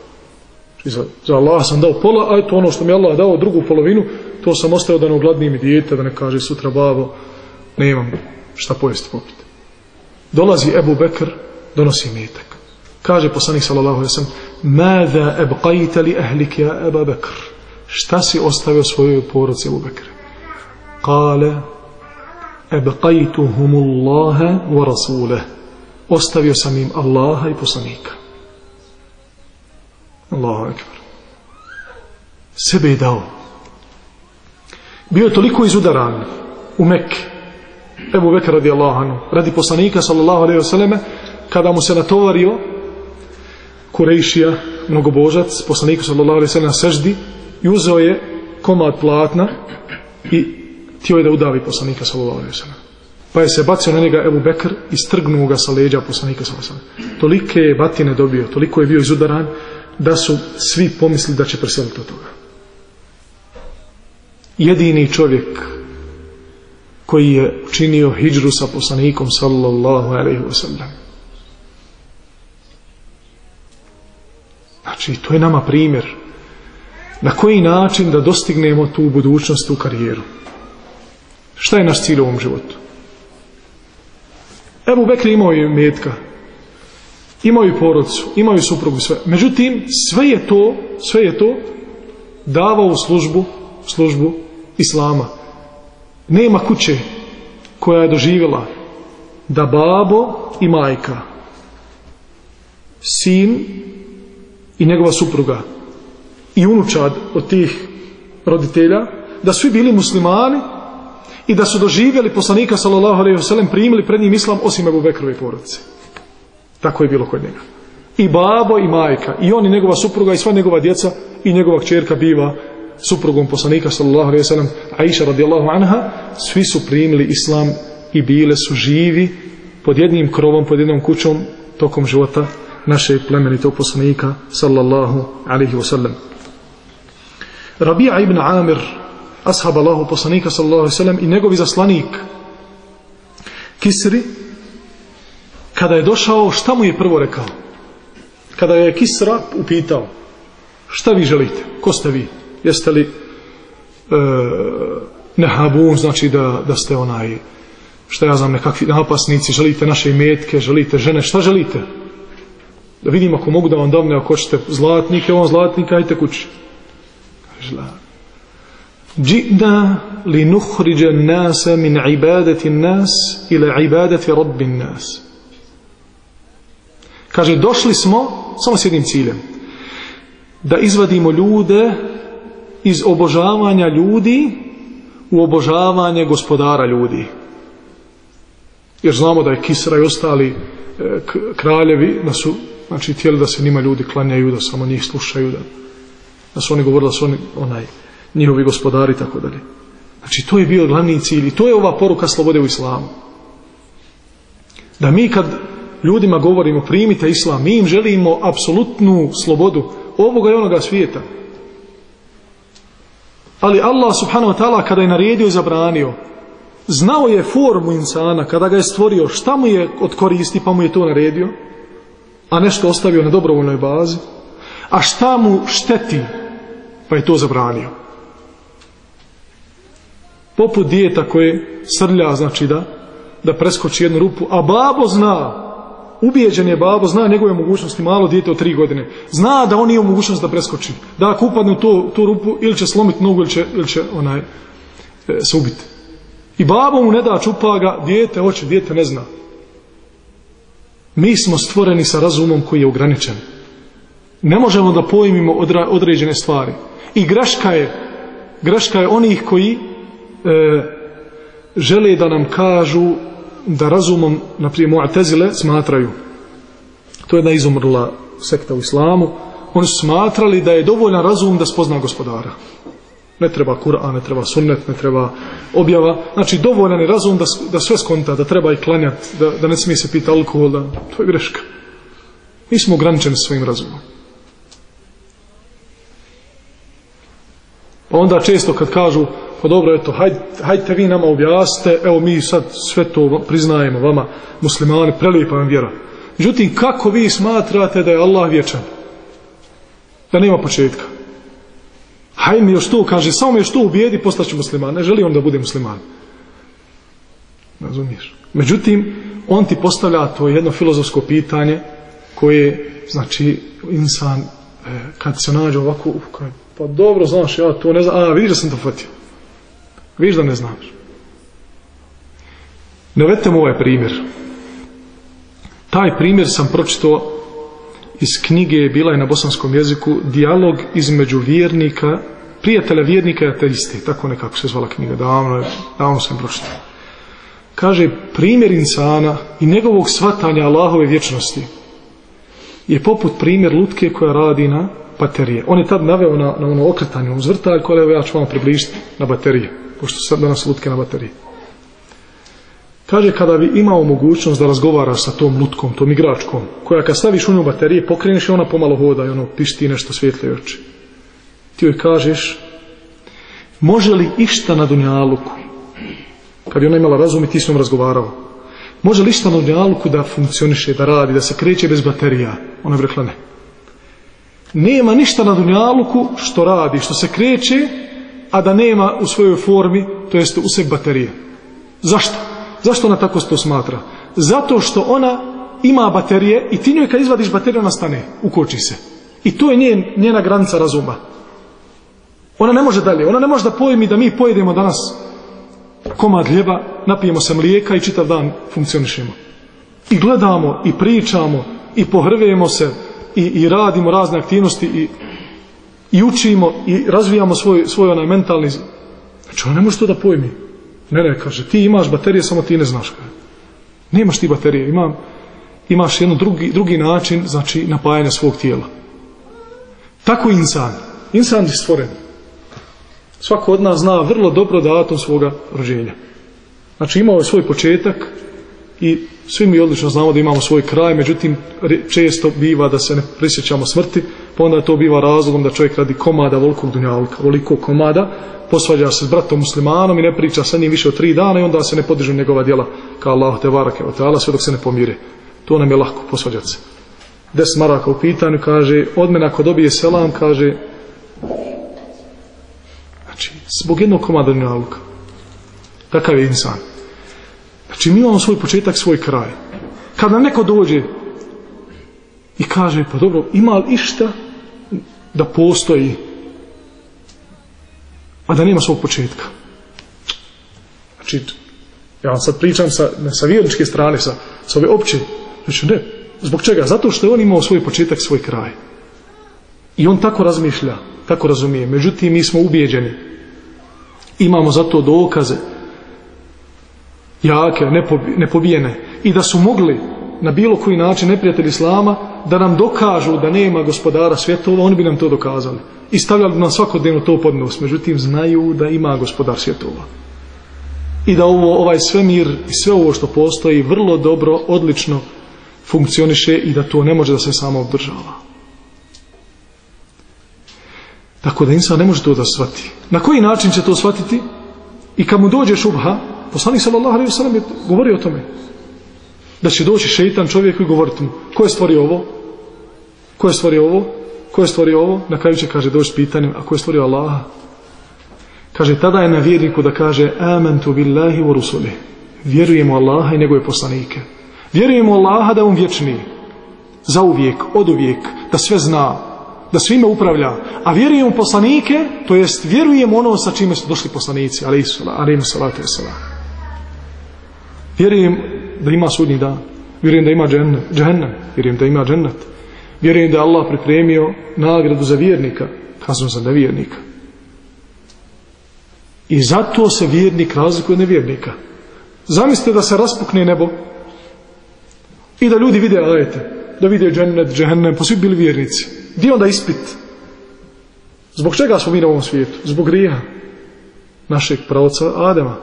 Za, za Allah sam dao pola, a eto ono što mi Allah dao drugu polovinu, to sam ostao da ne ogladnim i dijete, da ne kaže sutra babo, nemam šta pojesti popiti. Dolazi Ebu Bekr, donosi metak. Kaže poslanik sallallahu alejhi ve sellem: "Mada abqaita li ahlika ya Abu Bekr?" Šta si ostavio svojoj porodici Abu Bekr? Kale: "Abqaituhum Allaha wa rasulahu." Ostavio sam im Allaha i poslanika. Allahu ekber. Sebe je dao. Bio je toliko izudaran u Mekke. Ebu Bekr radi Allahanu, radi poslanika sallallahu alaihi wasallam, kada mu se natovario Kurejšija, mnogobožac, poslaniku sallallahu alaihi wasallam seždi i uzeo je komad platna i htio je da udavi poslanika sallallahu alaihi wasallam. Pa je se bacio na njega Ebu Bekr i strgnuo ga sa leđa poslanika sallallahu alaihi wasallam. Tolike je batine dobio, toliko je bio izudaran da su svi pomislili da će preseliti od toga. Jedini čovjek koji je činio hijđru sa poslanikom sallallahu alaihi wasallam. Znači, to je nama primjer. Na koji način da dostignemo tu budućnost, tu karijeru. Šta je naš cilj u ovom životu? Ebu Bekri imao je metka, imao je porodcu, imao je suprugu, sve. Međutim, sve je to, sve je to davao u službu, službu Islama. Nema kuće koja je doživjela da babo i majka, sin i njegova supruga i unučad od tih roditelja, da su bili muslimani i da su doživjeli poslanika sallallahu alejhi ve sellem primili pred njim islam osim Abu Bekrove porodice. Tako je bilo kod njega. I babo i majka, i on i njegova supruga i sva njegova djeca i njegova kćerka biva suprugom poslanika sallallahu alejhi ve sellem Aisha radijallahu anha, svi su primili islam i bile su živi pod jednim krovom, pod jednom kućom tokom života naše plemenitog poslanika sallallahu alejhi ve sellem. Rabija ibn Amir ashab Allahu poslanika sallallahu alejhi ve sellem i njegovi zaslanik Kisri kada je došao šta mu je prvo rekao? Kada je Kisra upitao šta vi želite? Ko ste vi jeste li e, nehabun, znači da, da ste onaj, šta ja znam, nekakvi napasnici, želite naše imetke, želite žene, šta želite? Da vidim ako mogu da vam davne, ako hoćete zlatnike, on zlatnika, ajte kući. Džidna li nuhriđe nasa min ibadeti nas ili ibadeti rabbin nas. Kaže, došli smo samo s jednim ciljem. Da izvadimo ljude iz obožavanja ljudi u obožavanje gospodara ljudi jer znamo da je Kisra i ostali kraljevi da su znači tijeli da se njima ljudi klanjaju da samo njih slušaju da, da su oni govorili da su oni onaj njihovi gospodari i tako dalje. Znači to je bio glavni cilj i to je ova poruka slobode u islamu. Da mi kad ljudima govorimo primite islam, mi im želimo apsolutnu slobodu ovoga i onoga svijeta. Ali Allah subhanahu wa ta'ala kada je naredio i zabranio, znao je formu insana kada ga je stvorio, šta mu je od koristi pa mu je to naredio, a nešto ostavio na dobrovoljnoj bazi, a šta mu šteti pa je to zabranio. Poput dijeta koje srlja, znači da, da preskoči jednu rupu, a babo zna, ubijeđen je babo, zna njegove mogućnosti, malo dijete od tri godine, zna da on nije u mogućnosti da preskoči, da ako upadne u tu, tu rupu, ili će slomiti nogu, ili će, ili će onaj, e, se ubiti. I babo mu ne da čupa ga, dijete hoće, dijete ne zna. Mi smo stvoreni sa razumom koji je ograničen. Ne možemo da pojmimo određene stvari. I greška je, greška je onih koji e, žele da nam kažu da razumom, naprijed Mu'tezile, smatraju. To je jedna izumrla sekta u islamu. Oni su smatrali da je dovoljan razum da spozna gospodara. Ne treba Kur'an, ne treba sunnet, ne treba objava. Znači, dovoljan je razum da, da sve skonta, da treba i klanjati, da, da ne smije se piti alkohol, da, to je greška. Mi smo ograničeni svojim razumom. Pa onda često kad kažu pa dobro, eto, hajde, hajte vi nama objasnite, evo mi sad sve to priznajemo vama, muslimani, prelijepa vam vjera. Međutim, kako vi smatrate da je Allah vječan? Da nema početka. Hajde mi još to, kaže, samo mi još to ubijedi, postaću musliman. Ne želi on da bude musliman. Razumiješ? Međutim, on ti postavlja to jedno filozofsko pitanje koje, znači, insan, e, kad se nađe ovako, pa dobro, znaš, ja to ne znam, a vidiš da sam to fatio. Vidiš da ne znaš. Navedite mu ovaj primjer. Taj primjer sam pročito iz knjige, bila je na bosanskom jeziku, dijalog između vjernika, prijatelja vjernika i ateiste, tako nekako se zvala knjiga, davno, davno sam pročitao. Kaže, primjer insana i njegovog svatanja Allahove vječnosti je poput primjer lutke koja radi na baterije. On je tad naveo na, na ono okretanje, ono zvrtalj, koje ja ću vam približiti na baterije, pošto sad danas lutke na baterije. Kaže, kada bi imao mogućnost da razgovaraš sa tom lutkom, tom igračkom, koja kad staviš u nju baterije, pokreniš i ona pomalo hoda i ono pišti nešto svijetle oči. Ti joj kažeš, može li išta na Dunjaluku, kad je ona imala razum i ti s njom razgovarao, može li išta na Dunjaluku da funkcioniše, da radi, da se kreće bez baterija? Ona bi rekla ne. Nema ništa na Dunjaluku što radi, što se kreće, a da nema u svojoj formi, to jest u sebi baterije. Zašto? Zašto ona tako to smatra? Zato što ona ima baterije i ti njoj kad izvadiš bateriju ona stane, ukoči se. I to je njen, njena granica razuma. Ona ne može dalje, ona ne može da pojmi da mi pojedemo danas komad hljeba, napijemo se mlijeka i čitav dan funkcionišemo. I gledamo, i pričamo, i pohrvujemo se, i, i radimo razne aktivnosti, i, i učimo, i razvijamo svoj, svoj onaj mentalni... Znači, ona ne može to da pojmi. Ne, ne, kaže, ti imaš baterije, samo ti ne znaš. Nemaš ti baterije, imam, imaš jedan drugi, drugi način, znači, napajanja svog tijela. Tako i insan. Insan je stvoren. Svako od nas zna vrlo dobro datum svoga rođenja. Znači, imao je svoj početak i svi mi odlično znamo da imamo svoj kraj, međutim, često biva da se ne prisjećamo smrti, pa onda to biva razlogom da čovjek radi komada volikog dunjalka, voliko komada, posvađa se s bratom muslimanom i ne priča sa njim više od tri dana i onda se ne podižu njegova djela kao Allah te varake od sve dok se ne pomire. To nam je lako posvađati se. Des maraka u pitanju kaže, od mene ako dobije selam, kaže, znači, zbog jednog komada dunjalka. Takav je insan. Znači, mi imamo svoj početak, svoj kraj. Kada neko dođe i kaže, pa dobro, ima li išta da postoji a da nema svog početka. Znači, ja vam sad pričam sa, ne sa vjerničke strane, sa, sa ove opće. Znači, ne, zbog čega? Zato što je on imao svoj početak, svoj kraj. I on tako razmišlja, tako razumije. Međutim, mi smo ubijeđeni. Imamo za to dokaze jake, nepobijene. I da su mogli na bilo koji način neprijatelj Islama da nam dokažu da nema gospodara svjetova, oni bi nam to dokazali. I stavljali nam svakodnevno to pod nos. Međutim, znaju da ima gospodar svjetova. I da ovo, ovaj svemir i sve ovo što postoji vrlo dobro, odlično funkcioniše i da to ne može da se samo obdržava. Tako da insan ne može to da shvati. Na koji način će to shvatiti? I kad mu dođe šubha, poslanik sallallahu alaihi wa sallam je govorio o tome da će doći šeitan čovjek i govoriti mu ko je stvorio ovo? Ko je stvorio ovo? Ko je stvorio ovo? Na kraju će kaže doći pitanjem a ko je stvorio Allaha? Kaže tada je na vjerniku da kaže amantu billahi wa rusuli vjerujemo Allaha i njegove poslanike. Vjerujemo Allaha da on vječni. Za uvijek, od uvijek da sve zna, da svime upravlja. A vjerujemo poslanike to jest vjerujemo ono sa čime su došli poslanici alaihi salatu vjerujem da ima sudnji dan. Vjerujem da ima džennet. Vjerujem da ima džennet. Vjerujem da je Allah pripremio nagradu za vjernika. Kazno za nevjernika. I zato se vjernik razlikuje od nevjernika. Zamislite da se raspukne nebo i da ljudi vide ajete. Da vide džennet, džennet, pa svi bili vjernici. Gdje onda ispit? Zbog čega smo mi na ovom svijetu? Zbog grija našeg pravca Adema.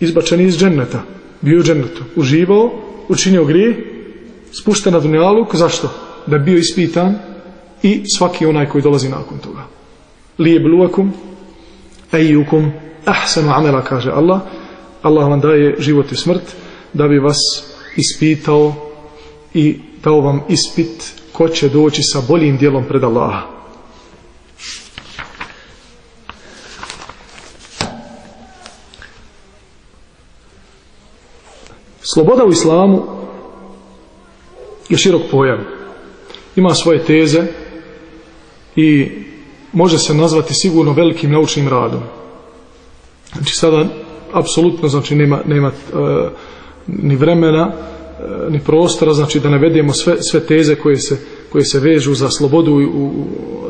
Izbačeni iz dženneta bio u džennetu, uživao, učinio grije, spušten na dunjaluk, zašto? Da bio ispitan i svaki onaj koji dolazi nakon toga. Lije bluakum, ejukum, ahsanu amela, kaže Allah. Allah vam daje život i smrt da bi vas ispitao i dao vam ispit ko će doći sa boljim dijelom pred Allaha. Sloboda u islamu je širok pojam. Ima svoje teze i može se nazvati sigurno velikim naučnim radom. Znači sada apsolutno znači nema, nema e, ni vremena e, ni prostora znači da navedemo sve, sve teze koje se, koje se vežu za slobodu u,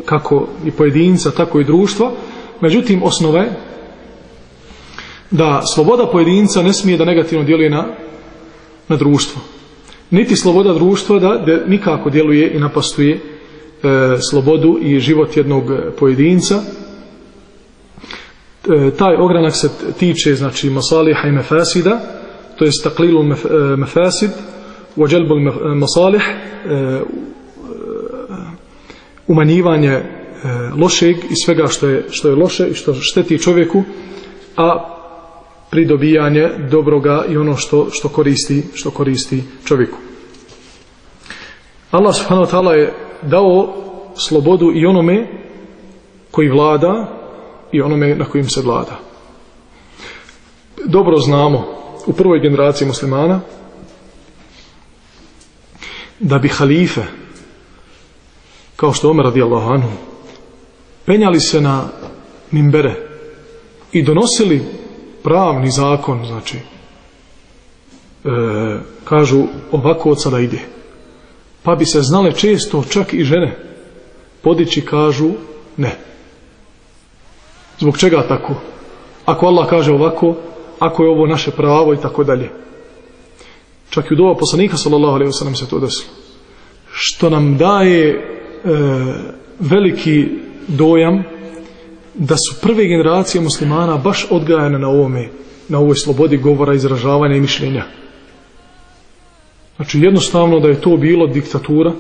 kako i pojedinca tako i društva međutim osnova je da sloboda pojedinca ne smije da negativno djeluje na, na društvo. Niti sloboda društva da, da nikako djeluje i napastuje e, slobodu i život jednog pojedinca. E, taj ogranak se tiče znači masaliha i mefasida to je taklilu mefasid uđelbu masalih e, umanjivanje e, lošeg i svega što je, što je loše i što šteti čovjeku a pridobijanje dobroga i ono što, što koristi što koristi čovjeku. Allah subhanahu wa ta'ala je dao slobodu i onome koji vlada i onome na kojim se vlada. Dobro znamo u prvoj generaciji muslimana da bi halife kao što Omer radijallahu anhu penjali se na mimbere i donosili pravni zakon znači e, kažu ovako od sada ide. Pa bi se znale često čak i žene podići kažu ne. Zbog čega tako? Ako Allah kaže ovako ako je ovo naše pravo i tako dalje. Čak i u doba poslanika sallallahu alaihi wasallam se to desilo. Što nam daje e, veliki dojam da su prve generacije muslimana baš odgajane na ovome na ovoj slobodi govora, izražavanja i mišljenja znači jednostavno da je to bilo diktatura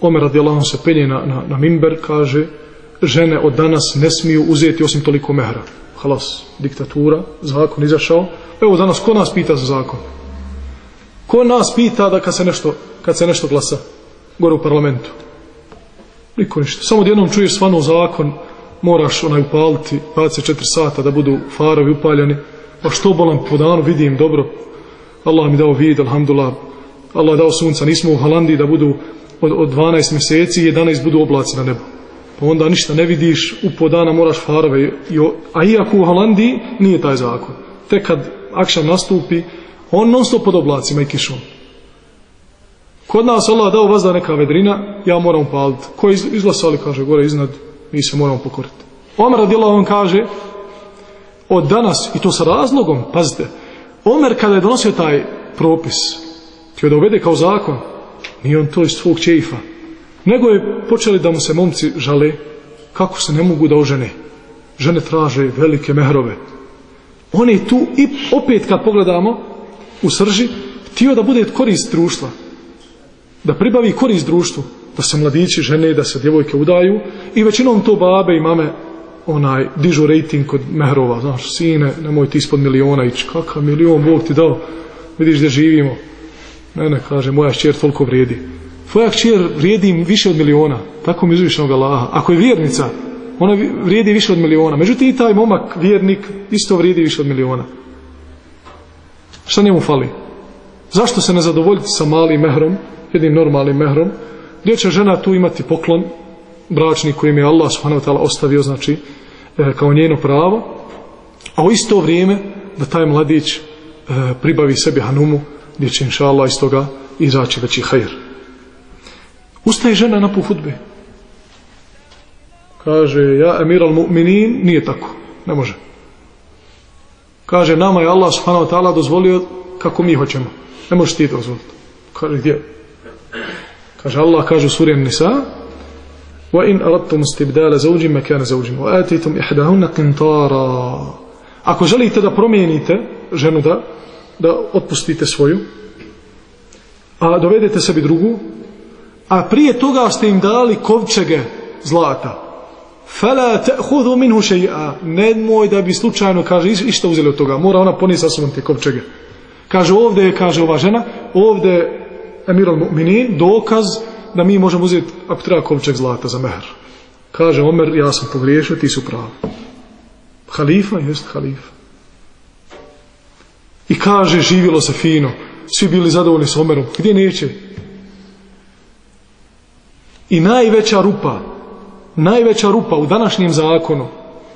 Omer radijallahu se penje na, na, na mimber kaže žene od danas ne smiju uzeti osim toliko mehra halas, diktatura, zakon izašao. Evo danas, ko nas pita za zakon? Ko nas pita da kad se nešto, kad se nešto glasa gore u parlamentu? Niko ništa. Samo jednom čuješ svano zakon, moraš onaj upaliti 24 sata da budu farovi upaljeni. Pa što bolam po danu, vidim dobro. Allah mi dao vid, alhamdulillah. Allah dao sunca. Nismo u Holandiji da budu od, od 12 mjeseci i 11 budu oblaci na nebu pa onda ništa ne vidiš, u po dana moraš farove, a iako u Holandiji nije taj zakon. Tek kad akšan nastupi, on non stop pod oblacima i kišom. Kod nas Allah dao vazda neka vedrina, ja moram paliti. Ko izglasali, kaže, gore iznad, mi se moramo pokoriti. Omer radila on kaže, od danas, i to sa razlogom, pazite, Omer kada je donosio taj propis, htio da uvede kao zakon, nije on to iz svog čeifa, nego je počeli da mu se momci žale kako se ne mogu da ožene. Žene traže velike mehrove. On je tu i opet kad pogledamo u srži htio da bude korist društva da pribavi korist društvu da se mladići žene, da se djevojke udaju i većinom to babe i mame onaj dižu rating kod mehrova. Znaš, sine, nemoj ti ispod miliona ići. Kakav milion Bog ti dao. Vidiš gdje živimo. Ne ne kaže moja šćer toliko vrijedi. Tvoja kćer vrijedi više od miliona. Tako mi uzvišenog Allaha. Ako je vjernica ona vrijedi više od miliona. Međutim i taj momak vjernik isto vrijedi više od miliona. Šta njemu fali? Zašto se ne zadovoljiti sa malim mehrom jednim normalnim mehrom gdje će žena tu imati poklon bračni kojim je Allah subhanahu wa ta'ala ostavio znači e, kao njeno pravo a u isto vrijeme da taj mladić e, pribavi sebi hanumu gdje će inša Allah iz toga izaći veći hajr Ustaje žena na put hudbe. Kaže, ja emir al mu'minin, nije tako. Ne može. Kaže, nama je Allah subhanahu wa ta'ala dozvolio kako mi hoćemo. Ne možeš ti dozvoliti. Kaže, gdje? Kaže, Allah kaže u suri Nisa, wa in aradtum istibdala zawjin makana zawjin wa atitum ihdahunna qintara. Ako želite da promijenite ženu da da otpustite svoju a dovedete sebi drugu a prije toga ste im dali kovčege zlata fala ta'khudhu minhu shay'a. Nemoj da bi slučajno kaže išta uzeli od toga mora ona ponijeti sa sobom te kovčege. Kaže ovdje kaže ova žena ovdje emirul mu'minin dokaz da mi možemo uzeti ako treba zlata za mehr kaže Omer ja sam pogriješio ti su pravi halifa jest halifa i kaže živjelo se fino svi bili zadovoljni s Omerom. Gdje neće? I najveća rupa, najveća rupa u današnjem zakonu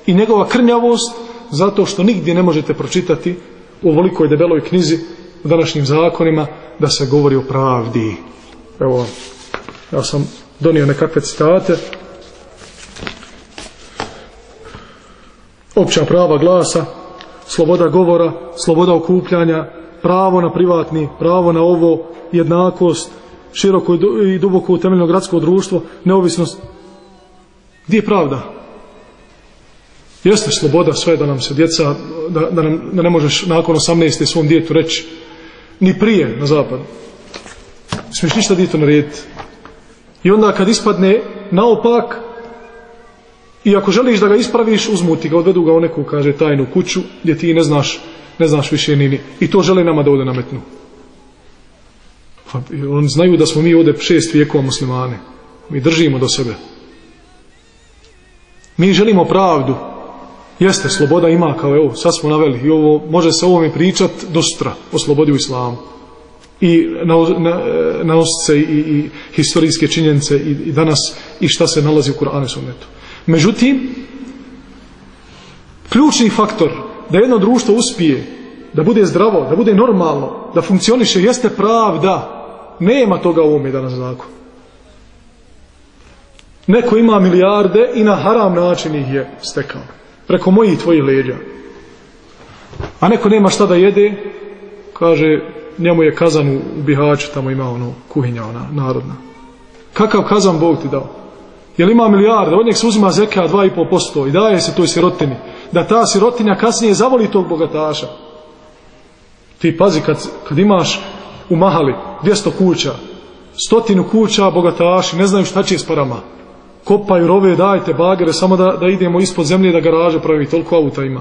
i njegova krnjavost zato što nigdje ne možete pročitati u ovolikoj debeloj knjizi u današnjim zakonima da se govori o pravdi. Evo, ja sam donio nekakve citate. Opća prava glasa, sloboda govora, sloboda okupljanja, pravo na privatni, pravo na ovo, jednakost, široko i duboko utemeljeno gradsko društvo, neovisnost. Gdje je pravda? Jeste sloboda sve da nam se djeca, da, da, nam, da ne možeš nakon 18. svom djetu reći ni prije na zapadu. Smiješ ništa djetu narediti. I onda kad ispadne naopak i ako želiš da ga ispraviš, uzmu ti ga, odvedu ga u neku, kaže, tajnu kuću gdje ti ne znaš, ne znaš više nini. I to žele nama da ovdje nametnu. Pa, oni znaju da smo mi ovdje šest vijekova muslimane. Mi držimo do sebe. Mi želimo pravdu. Jeste, sloboda ima kao evo, sad smo naveli i ovo, može se ovome pričat do sutra o slobodi u islamu. I na, na, na osce i, i historijske činjenice i, i danas i šta se nalazi u Kur'anu i sunnetu. Međutim, ključni faktor da jedno društvo uspije, da bude zdravo, da bude normalno, da funkcioniše, jeste pravda. Nema toga u ovome danas zakon. Neko ima milijarde i na haram način ih je stekao. Preko mojih tvojih leđa. A neko nema šta da jede, kaže, njemu je kazan u Bihaću, tamo ima ono kuhinja, ona narodna. Kakav kazan Bog ti dao? Jel ima milijarda, od njeg se uzima zeka 2,5% i daje se toj sirotini. Da ta sirotinja kasnije zavoli tog bogataša. Ti pazi, kad, kad imaš u Mahali 200 kuća, stotinu kuća bogataši, ne znaju šta će s parama. Kopaju rove, dajte bagere, samo da, da idemo ispod zemlje da garaže pravi, toliko auta ima.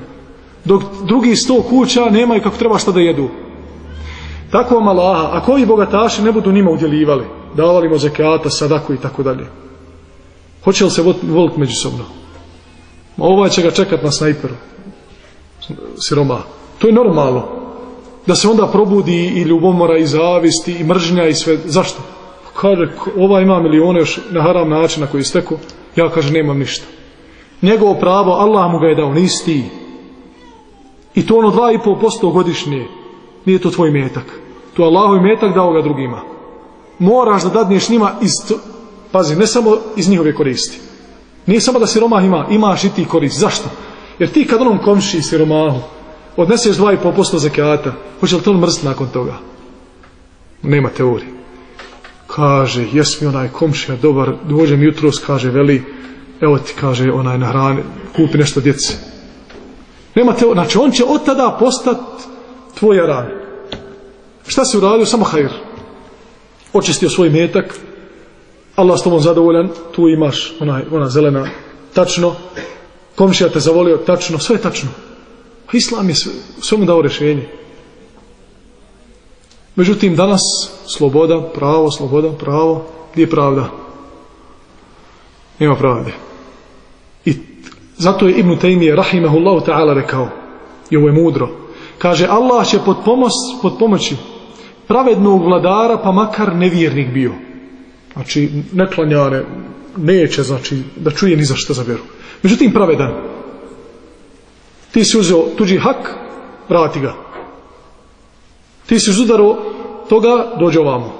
Dok drugi sto kuća nemaju kako treba šta da jedu. Tako vam Allaha, a koji bogataši ne budu njima udjeljivali, davali mu zekata, sadaku i tako dalje. Hoće li se voliti međusobno? Ovaj će ga čekat na snajperu. Siroma. To je normalno. Da se onda probudi i ljubomora i zavisti i mržnja i sve. Zašto? Kaže, ova ima milione još na haram način na koji steku. Ja kaže, nemam ništa. Njegovo pravo, Allah mu ga je dao, nisi ti. I to ono 2,5% godišnje. Nije to tvoj metak. To Allahov metak dao ga drugima. Moraš da dadneš njima iz Pazi, ne samo iz njihove koristi. Nije samo da siromah ima, imaš i ti korist. Zašto? Jer ti kad onom komši siromahu odneseš 2,5% zekijata, hoće li to mrst nakon toga? Nema teorije. Kaže, jes mi onaj komšija dobar, dođem jutros, kaže, veli, evo ti, kaže, onaj na hrani, kupi nešto djece. Nema teorije. Znači, on će od tada postat tvoj ran. Šta si uradio? Samo hajr. Očistio svoj metak, Allah s tobom zadovoljan, tu imaš onaj, ona zelena, tačno, komšija te zavolio, tačno, sve je tačno. Islam je sve, sve mu dao rješenje. Međutim, danas sloboda, pravo, sloboda, pravo, gdje je pravda? Nema pravde. I zato je Ibn Taymije, rahimahullahu ta'ala, rekao, i ovo je mudro, kaže, Allah će pod, pomoć, pod pomoći pravednog vladara, pa makar nevjernik bio. Znači, neklanjane neće, znači, da čuje ni za što za vjeru. Međutim, pravedan. Ti si uzeo tuđi hak, vrati ga. Ti si uzudaro toga, dođe ovamo.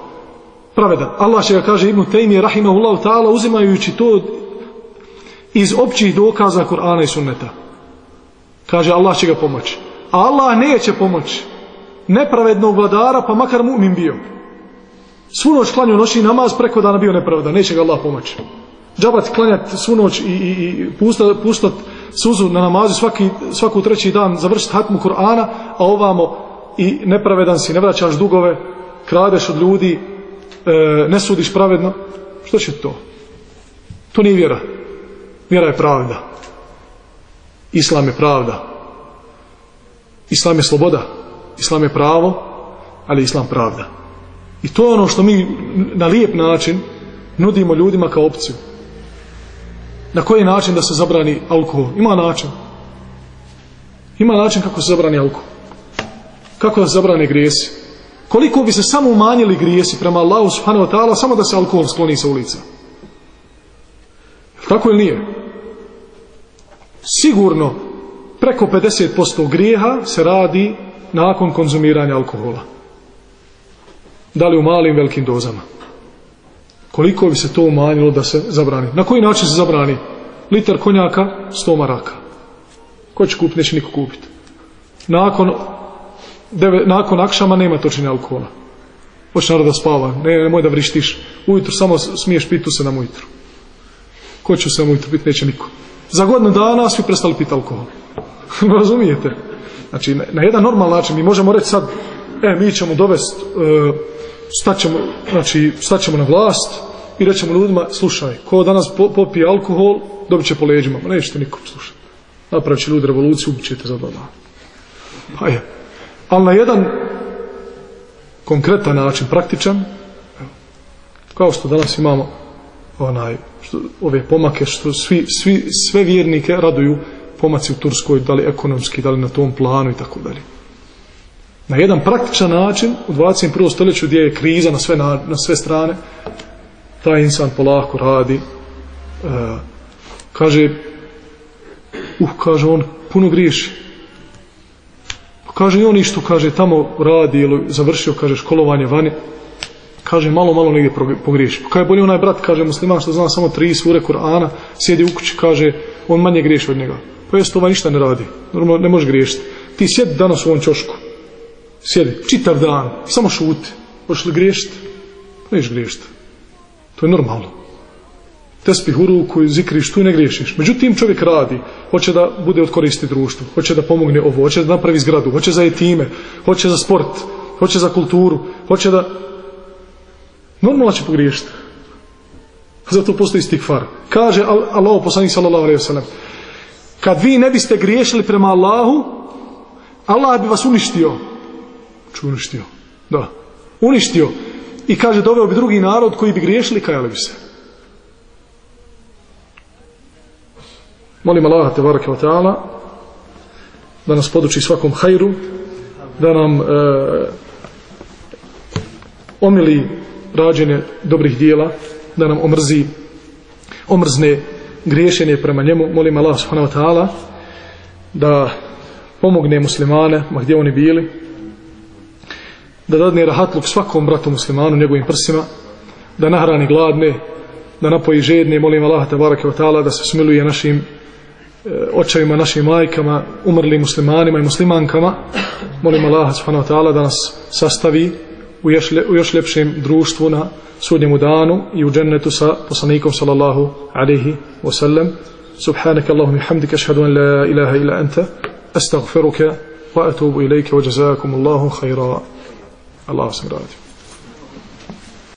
Pravedan. Allah će ga kaže Ibn Taymi, rahimahullahu ta'ala, uzimajući to iz općih dokaza Kur'ana i sunneta. Kaže, Allah će ga pomoći. A Allah neće pomoći nepravednog vladara, pa makar mu'min bio. Svu noć klanju noći namaz, preko dana bio nepravda, neće ga Allah pomoći. Džabat klanjati svu noć i, i, i pustat, pustat suzu na namazu svaki, svaku treći dan, završiti hatmu Kur'ana, a ovamo i nepravedan si, ne vraćaš dugove, kradeš od ljudi, e, ne sudiš pravedno. Što će to? To nije vjera. Vjera je pravda. Islam je pravda. Islam je sloboda. Islam je pravo, ali Islam pravda. I to je ono što mi na lijep način nudimo ljudima kao opciju. Na koji način da se zabrani alkohol? Ima način. Ima način kako se zabrani alkohol. Kako da se zabrani grijesi. koliko bi se samo umanjili grijesi prema Allahu subhanahu wa ta'ala samo da se alkohol skloni sa ulica. Tako ili nije? Sigurno preko 50% grijeha se radi nakon konzumiranja alkohola. Da li u malim, velikim dozama. Koliko bi se to umanjilo da se zabrani? Na koji način se zabrani? Litar konjaka, 100 maraka. Ko će kupiti? Neće niko kupiti. Nakon, deve, nakon akšama nema točenja alkohola. Hoće narod da spava. Ne, nemoj da vrištiš. Ujutru samo smiješ pitu se nam ujutru. Ko će se nam ujutru piti? Neće niko. Za godinu dana svi prestali piti alkohol. Razumijete? Znači, na jedan normal način mi možemo reći sad, e, mi ćemo dovesti, e, staćemo, znači, staćemo na vlast i rećemo ljudima, slušaj, ko danas popije alkohol, dobit će po leđima. Ma nećete nikom slušati. Napravit će ljudi revoluciju, ubit ćete za dva dana. Pa je. Ali na jedan konkretan način, praktičan, kao što danas imamo onaj, što, ove pomake, što svi, svi, sve vjernike raduju pomaci u Turskoj, da li ekonomski, da li na tom planu i tako dalje. Na jedan praktičan način, u 21. stoljeću gdje je kriza na sve, na, na sve strane, taj insan polako radi, e, kaže, uh, kaže on, puno griješi. Kaže i on išto, kaže, tamo radi ili završio, kaže, školovanje vani, kaže, malo, malo negdje pogriješi. Pa kaže, bolje onaj brat, kaže, musliman što zna samo tri sure Kur'ana, sjedi u kući, kaže, on manje griješi od njega. Pa jest ovaj ništa ne radi. Normalno ne možeš griješiti. Ti sjedi danas u ovom čošku. Sjedi. Čitav dan. Samo šuti. Možeš li griješiti? Neš griješiti. To je normalno. Tespih u ruku zikriš tu ne griješiš. Međutim čovjek radi. Hoće da bude od koristi društvu. Hoće da pomogne ovo. Hoće da napravi zgradu. Hoće za etime. Hoće za sport. Hoće za kulturu. Hoće da... Normalno će pogriješiti. Zato postoji stikfar. Kaže Allah poslanik sallallahu alaihi wa sallam kad vi ne biste griješili prema Allahu, Allah bi vas uništio. Ču uništio? Da. Uništio. I kaže, doveo bi drugi narod koji bi griješili, kajali bi se. Molim Allah, te varake wa ta'ala, da nas poduči svakom hajru, da nam e, omili rađenje dobrih dijela, da nam omrzi, omrzne griješenje prema njemu, molim Allah subhanahu wa ta'ala da pomogne muslimane, ma gdje oni bili, da dadne rahatluk svakom bratu muslimanu, njegovim prsima, da nahrani gladne, da napoji žedne, molim Allah tabaraka wa ta'ala da se smiluje našim očevima, našim majkama, umrlim muslimanima i muslimankama, molim Allah subhanahu wa ta'ala da nas sastavi u još, u još ljepšem društvu na sudnjemu danu i u džennetu sa poslanikom sallallahu alaihi wa sallam. سبحانك اللهم وبحمدك اشهد ان لا اله الا انت استغفرك واتوب اليك وجزاكم الله خيرا الله سبحانه